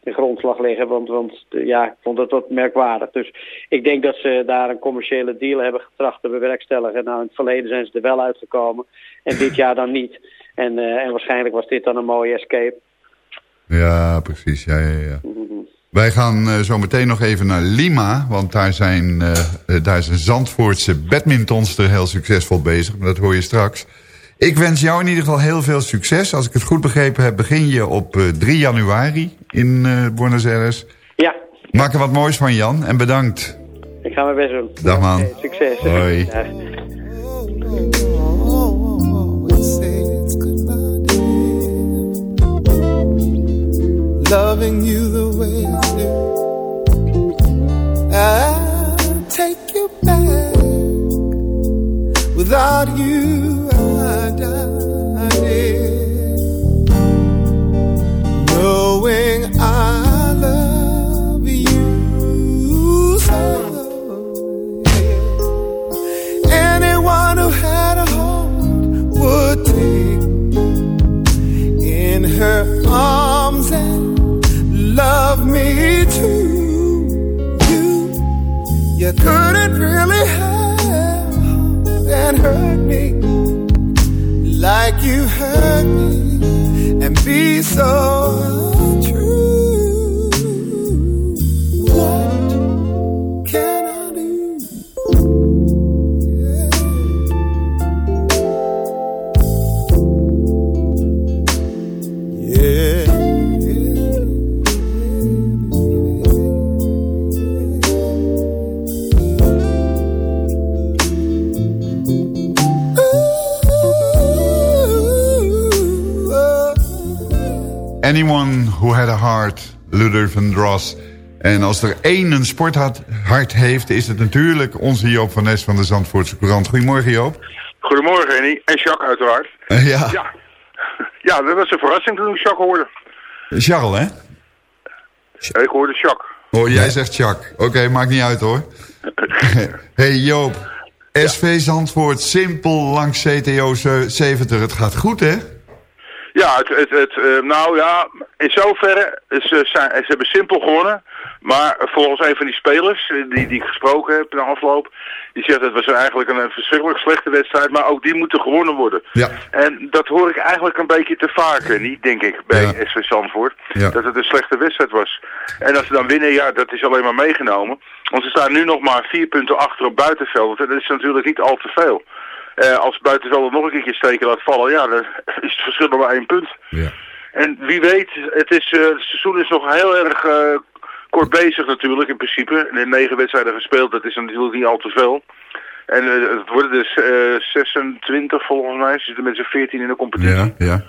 de grondslag liggen. Want, want ja, ik vond het wat merkwaardig. Dus ik denk dat ze daar een commerciële deal hebben getracht te bewerkstelligen. Nou, in het verleden zijn ze er wel uitgekomen. En dit jaar dan niet. En, en waarschijnlijk was dit dan een mooie escape.
Ja, precies. Ja, ja, ja. Mm -hmm. Wij gaan uh, zo meteen nog even naar Lima, want daar, zijn, uh, uh, daar is een Zandvoortse badmintonster heel succesvol bezig. Maar dat hoor je straks. Ik wens jou in ieder geval heel veel succes. Als ik het goed begrepen heb, begin je op 3 januari in Buenos Aires.
Ja.
Maak er wat moois van, Jan, en bedankt.
Ik ga mijn best doen.
Dag man.
Succes.
Hoi.
Dag.
Loving you the way I do. I'll take you back. Without you, I die. that really hurt and hurt me. Like you hurt me and be so
Anyone who had a heart, Luther van Dross. En als er één een sporthart hart heeft, is het natuurlijk onze Joop van Nes van de Zandvoortse Courant. Goedemorgen Joop.
Goedemorgen, Henny. En Jacques uiteraard.
Eh, ja.
ja. Ja, dat was een verrassing toen ik Jacques hoorde.
Charles, hè?
Ik hoorde Jacques.
Oh, jij zegt Jacques. Oké, maakt niet uit hoor. hey Joop, SV Zandvoort, simpel langs CTO 70. Het gaat goed, hè?
Ja, het, het, het, eh, nou ja, in zoverre, ze, zijn, ze hebben simpel gewonnen. Maar volgens een van die spelers, eh, die, die ik gesproken heb na afloop, die zegt het was eigenlijk een, een verschrikkelijk slechte wedstrijd, maar ook die moeten gewonnen worden.
Ja.
En dat hoor ik eigenlijk een beetje te vaak, niet denk ik, bij SV Zandvoort.
Ja.
Dat het een slechte wedstrijd was. En als ze dan winnen, ja, dat is alleen maar meegenomen. Want ze staan nu nog maar vier punten achter op buitenveld. En dat is natuurlijk niet al te veel. Eh, als buitenvelder nog een keertje steken laat vallen, ja, dan is het verschil nog maar één punt.
Ja.
En wie weet, het, is, eh, het seizoen is nog heel erg eh, kort bezig natuurlijk in principe. En in negen wedstrijden gespeeld, dat is natuurlijk niet al te veel. En het worden dus eh, 26 volgens mij, ze zitten met z'n 14 in de competitie.
Ja, ja.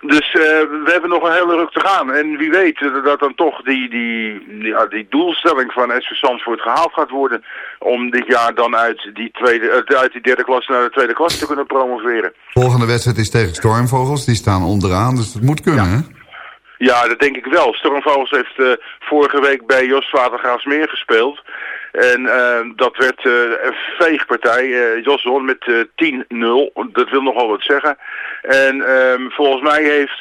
Dus eh, we hebben nog een hele ruk te gaan. En wie weet dat dan toch die, die, die, ja, die doelstelling van SV Zandvoort gehaald gaat worden. Om dit jaar dan uit die, tweede, eh, uit die derde klasse naar de tweede klasse te kunnen promoveren.
Volgende wedstrijd is tegen Stormvogels. Die staan onderaan, dus het moet kunnen, hè?
Ja, dat denk ik wel. Stormvogels heeft eh, vorige week bij Jos Watergraafsmeer gespeeld. En eh, dat werd eh, een veegpartij. Eh Jos won met eh 10-0. Dat wil nogal wat zeggen. En ehm, volgens mij heeft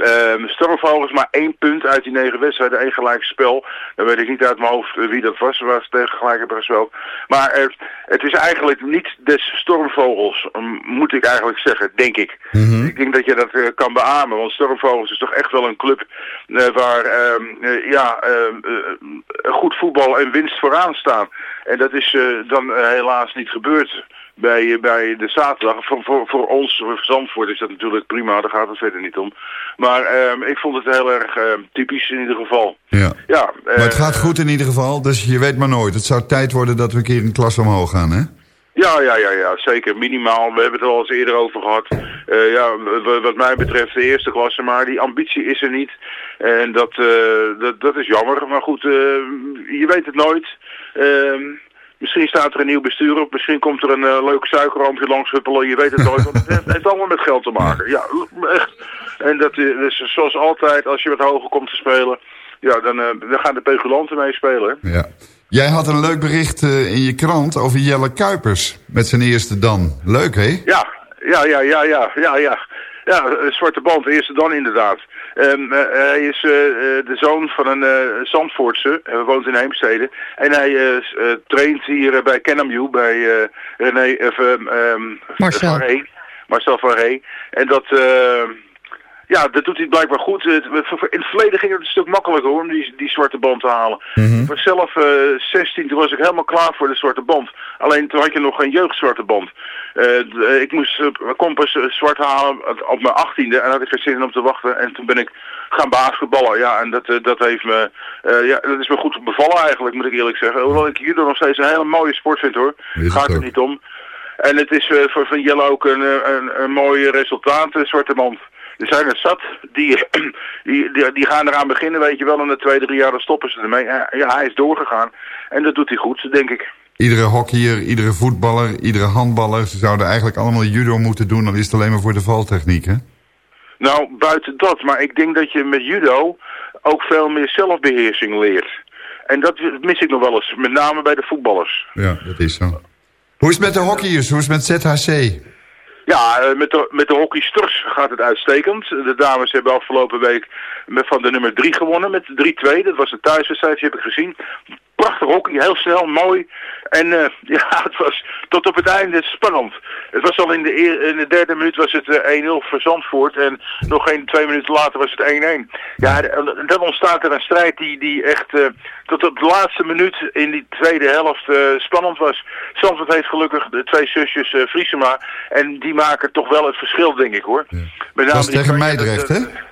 eh ehm, Stormvogels maar één punt uit die negen wedstrijden. één gelijk spel. Dan weet ik niet uit mijn hoofd wie dat was waar ze tegen gelijk hebben gespeeld. Maar eh, het is eigenlijk niet des Stormvogels, moet ik eigenlijk zeggen, denk ik. Ik denk dat je dat eh, kan beamen, want Stormvogels is toch echt wel een club eh, waar ehm, eh, ja, ehm, eh, goed voetbal en winst vooraan staan. En dat is dan helaas niet gebeurd bij, eh, bij de zaterdag. Voor, voor, voor ons, voor Zandvoort, is dat natuurlijk prima, daar gaat het verder niet om. Maar ehm, ik vond het heel erg ehm, typisch in ieder geval.
Ja.
Ja,
Maar het gaat goed in ieder geval, dus je weet maar nooit. Het zou tijd worden dat we een keer een klas omhoog gaan, hè?
Ja, ja, ja, ja, zeker. Minimaal. We hebben het al eens eerder over gehad. Eh, ja, wat mij betreft de eerste klasse, maar die ambitie is er niet. En dat, eh, dat, dat is jammer. Maar goed, eh, je weet het nooit. Misschien staat er een nieuw bestuur op. Misschien komt er een eh, leuk suikerroompje langs huppelen. Je weet het nooit. Want het heeft- allemaal met geld te maken. Ja, echt. En dat is dus zoals altijd, als je wat hoger komt te spelen... Ja, dan, eh, dan gaan de peculanten meespelen.
Ja. Jij had een leuk bericht eh, in je krant over Jelle Kuipers met zijn eerste dan. Leuk, hè?
Ja, ja, ja, ja, ja, ja, ja. Ja, zwarte band, eerste dan inderdaad. Ehm, eh, hij is eh, eh, de zoon van een Zandvoortse, hij woont in Heemstede. En hij traint hier bij Kenamju, bij René, ehm,
Marcel.
Van. Marcel van Rey. En dat, eh, ja, dat doet hij blijkbaar goed. In het verleden ging het een stuk makkelijker hoor, om die, die zwarte band te halen. Ik was zelf eh 16, toen was ik helemaal klaar voor de zwarte band. Alleen toen had je nog geen jeugdzwarte band. Eh, eh, ik moest eh, mijn kompas eh, zwart halen op mijn achttiende en had ik geen zin in om te wachten. En toen ben ik gaan basketballen. Ja, en dat, eh, dat heeft me, eh, ja, dat is me goed bevallen eigenlijk, moet ik eerlijk zeggen. Hoewel ik judo nog steeds een hele mooie sport vind hoor. Gaat er niet om. En het is eh, voor Van Jelle ook een, eh, een, een mooi resultaat, de zwarte band. Er zijn er zat, die, die, die, die gaan eraan beginnen, weet je wel. En na twee, drie jaar dan stoppen ze ermee. Ja, ja, hij is doorgegaan. En dat doet hij goed, denk ik.
Iedere hockeyer, iedere voetballer, iedere handballer... ze zouden eigenlijk allemaal judo moeten doen... dan is het alleen maar voor de valtechniek, hè?
Nou, buiten dat. Maar ik denk dat je met judo ook veel meer zelfbeheersing leert. En dat mis ik nog wel eens, met name bij de voetballers.
Ja, dat is zo. Hoe is het met de hockeyers? Hoe is het met ZHC?
Ja, eh, met de, met de hockeysters gaat het uitstekend. De dames hebben afgelopen week van de nummer 3 gewonnen met 3-2. Dat was een thuiswedstrijd, die heb ik gezien. prachtig hockey, heel snel, mooi. En uh, ja, het was tot op het einde spannend. Het was al in de, in de derde minuut was het uh, 1-0 voor Zandvoort. En nog geen twee minuten later was het 1-1. Ja, dan ontstaat er een strijd die, die echt uh, tot op de laatste minuut in die tweede helft spannend was. Zandvoort heeft gelukkig de twee zusjes Friesema. En die maken toch wel het verschil, denk ik hoor.
Ja. Met name dat is tegen Meidrecht, hè?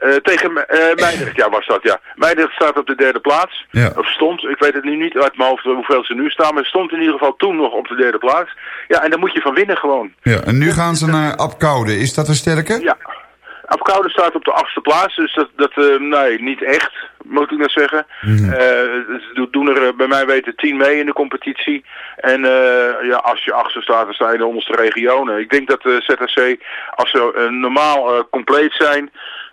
Uh, tegen uh, Meidrecht, ja was dat, ja. Meidrecht staat op de derde plaats.
Ja.
Of stond, ik weet het nu niet uit mijn hoofd hoeveel ze nu staan, maar stond in ieder geval toen nog op de derde plaats. Ja, en daar moet je van winnen gewoon.
Ja, en nu gaan ze naar Apkoude. Is dat een sterke?
Ja. Apkoude staat op de achtste plaats, dus dat, dat uh, nee, niet echt, moet ik dat zeggen. Mm. ze doen er bij mij weten tien mee in de competitie. En ja, als je achtste staat, dan sta je in de onderste regionen. Ik denk dat de ZSC, als ze normaal compleet zijn,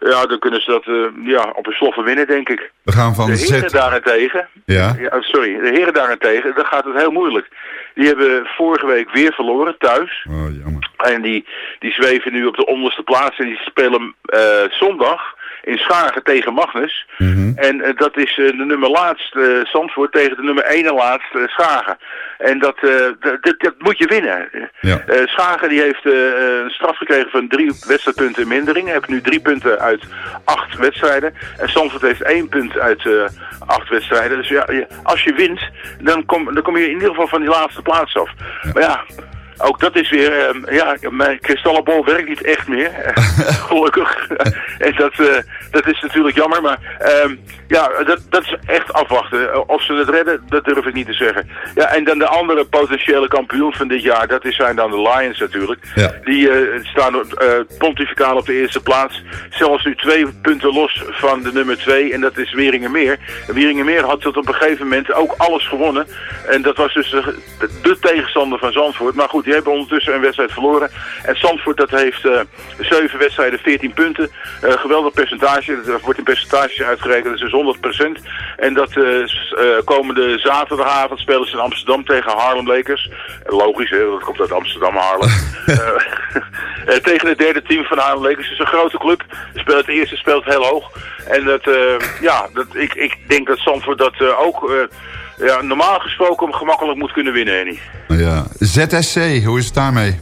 ja, dan kunnen ze dat uh, ja, op een sloffen winnen, denk ik.
We gaan van
de heren daarentegen,
ja?
ja? Sorry, de heren daarentegen, dan gaat het heel moeilijk. Die hebben vorige week weer verloren, thuis.
Oh, jammer.
En die, die zweven nu op de onderste plaats en die spelen uh, zondag in Schagen tegen Magnus.
Mm -hmm.
En uh, dat is uh, de nummer laatst uh, Zandvoort tegen de nummer 1 en laatst Schagen. En dat, dat, dat, moet je winnen.
Ja.
Schagen die heeft een straf gekregen van drie wedstrijdpunten in mindering. Heeft nu drie punten uit acht wedstrijden. En Zandvoort heeft één punt uit acht wedstrijden. Dus ja, als je wint, dan kom, dan kom je in ieder geval van die laatste plaats af. Ja. Maar ja... Ook dat is weer, um, ja, mijn kristallenbol werkt niet echt meer. Gelukkig. en dat, uh, dat is natuurlijk jammer, maar um, ja, dat, dat is echt afwachten. Of ze het redden, dat durf ik niet te zeggen. Ja, en dan de andere potentiële kampioen van dit jaar, dat is, zijn dan de Lions natuurlijk.
Ja.
Die uh, staan uh, pontificaal op de eerste plaats. Zelfs nu twee punten los van de nummer twee, en dat is Weringenmeer. Weringenmeer had tot op een gegeven moment ook alles gewonnen. En dat was dus de, de tegenstander van Zandvoort. Maar goed, die hebben ondertussen een wedstrijd verloren. En Zandvoort dat heeft uh, 7 wedstrijden, 14 punten. Uh, geweldig percentage. Dat wordt in percentages uitgerekend. Dat is 100%. En dat komende zaterdagavond spelen ze in Amsterdam tegen Harlem Lakers. Logisch, hè, dat komt uit Amsterdam, Harlem. tegen het derde team van Harlem Lakers. Het is een grote club. Speelt, het eerste speelt heel hoog. En dat, ja, dat, ik, ik denk dat Zandvoort dat ook ja, normaal gesproken gemakkelijk moet kunnen winnen, Henny.
Ja. ZSC, hoe is het daarmee?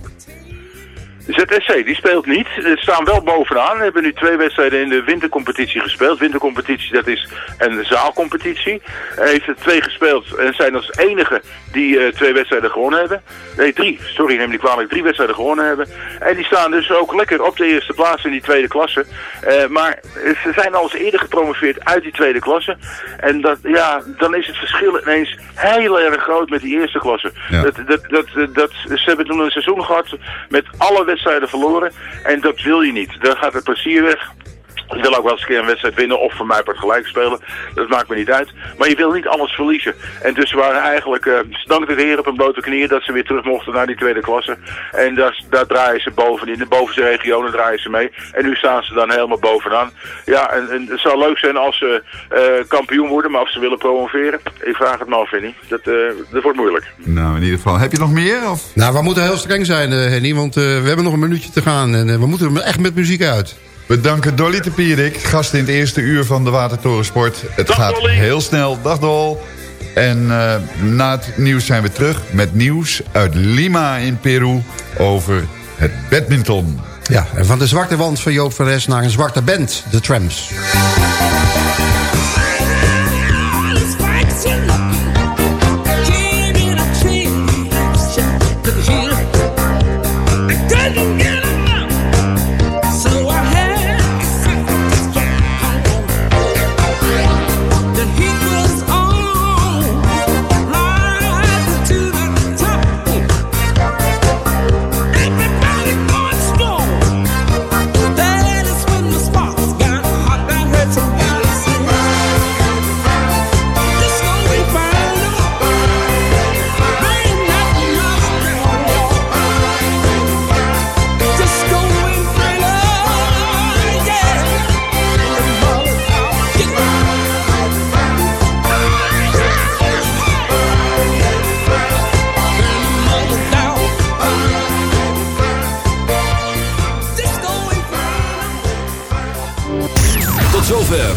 ZSC, die speelt niet. Ze staan wel bovenaan. We hebben nu twee wedstrijden in de wintercompetitie gespeeld. Wintercompetitie, dat is een zaalcompetitie. Heeft er twee gespeeld en zijn als enige die uh, twee wedstrijden gewonnen hebben. Nee, drie. Sorry, neem die kwalijk. Drie wedstrijden gewonnen hebben. En die staan dus ook lekker op de eerste plaats in die tweede klasse. Uh, maar ze zijn al eens eerder gepromoveerd uit die tweede klasse. En dat, ja, dan is het verschil ineens heel erg groot met die eerste klasse.
Ja.
Dat, dat, dat, dat, ze hebben toen een seizoen gehad met alle wedstrijden verloren. En dat wil je niet. Dan gaat het plezier weg. Je wil ook wel eens een keer een wedstrijd winnen of voor mij part gelijk spelen. Dat maakt me niet uit. Maar je wil niet alles verliezen. En dus waren eigenlijk, uh, dankzij de heren op hun blote knieën, dat ze weer terug mochten naar die tweede klasse. En daar, daar draaien ze boven. In de bovenste regionen draaien ze mee. En nu staan ze dan helemaal bovenaan. Ja, en, en het zou leuk zijn als ze uh, kampioen worden, maar of ze willen promoveren. Ik vraag het maar af, Vinnie. Dat, uh, dat wordt moeilijk.
Nou, in ieder geval. Heb je nog meer? Of?
Nou, we moeten heel streng zijn, Henny, want we hebben nog een minuutje te gaan. En we moeten echt met muziek uit.
We danken Dolly de Pierik, gast in het eerste uur van de Watertorensport. Het
Dag,
gaat
Dolly.
heel snel. Dag Dol. En uh, na het nieuws zijn we terug met nieuws uit Lima in Peru over het badminton.
Ja, en van de zwarte wand van Joop van Res naar een zwarte band, de Trams.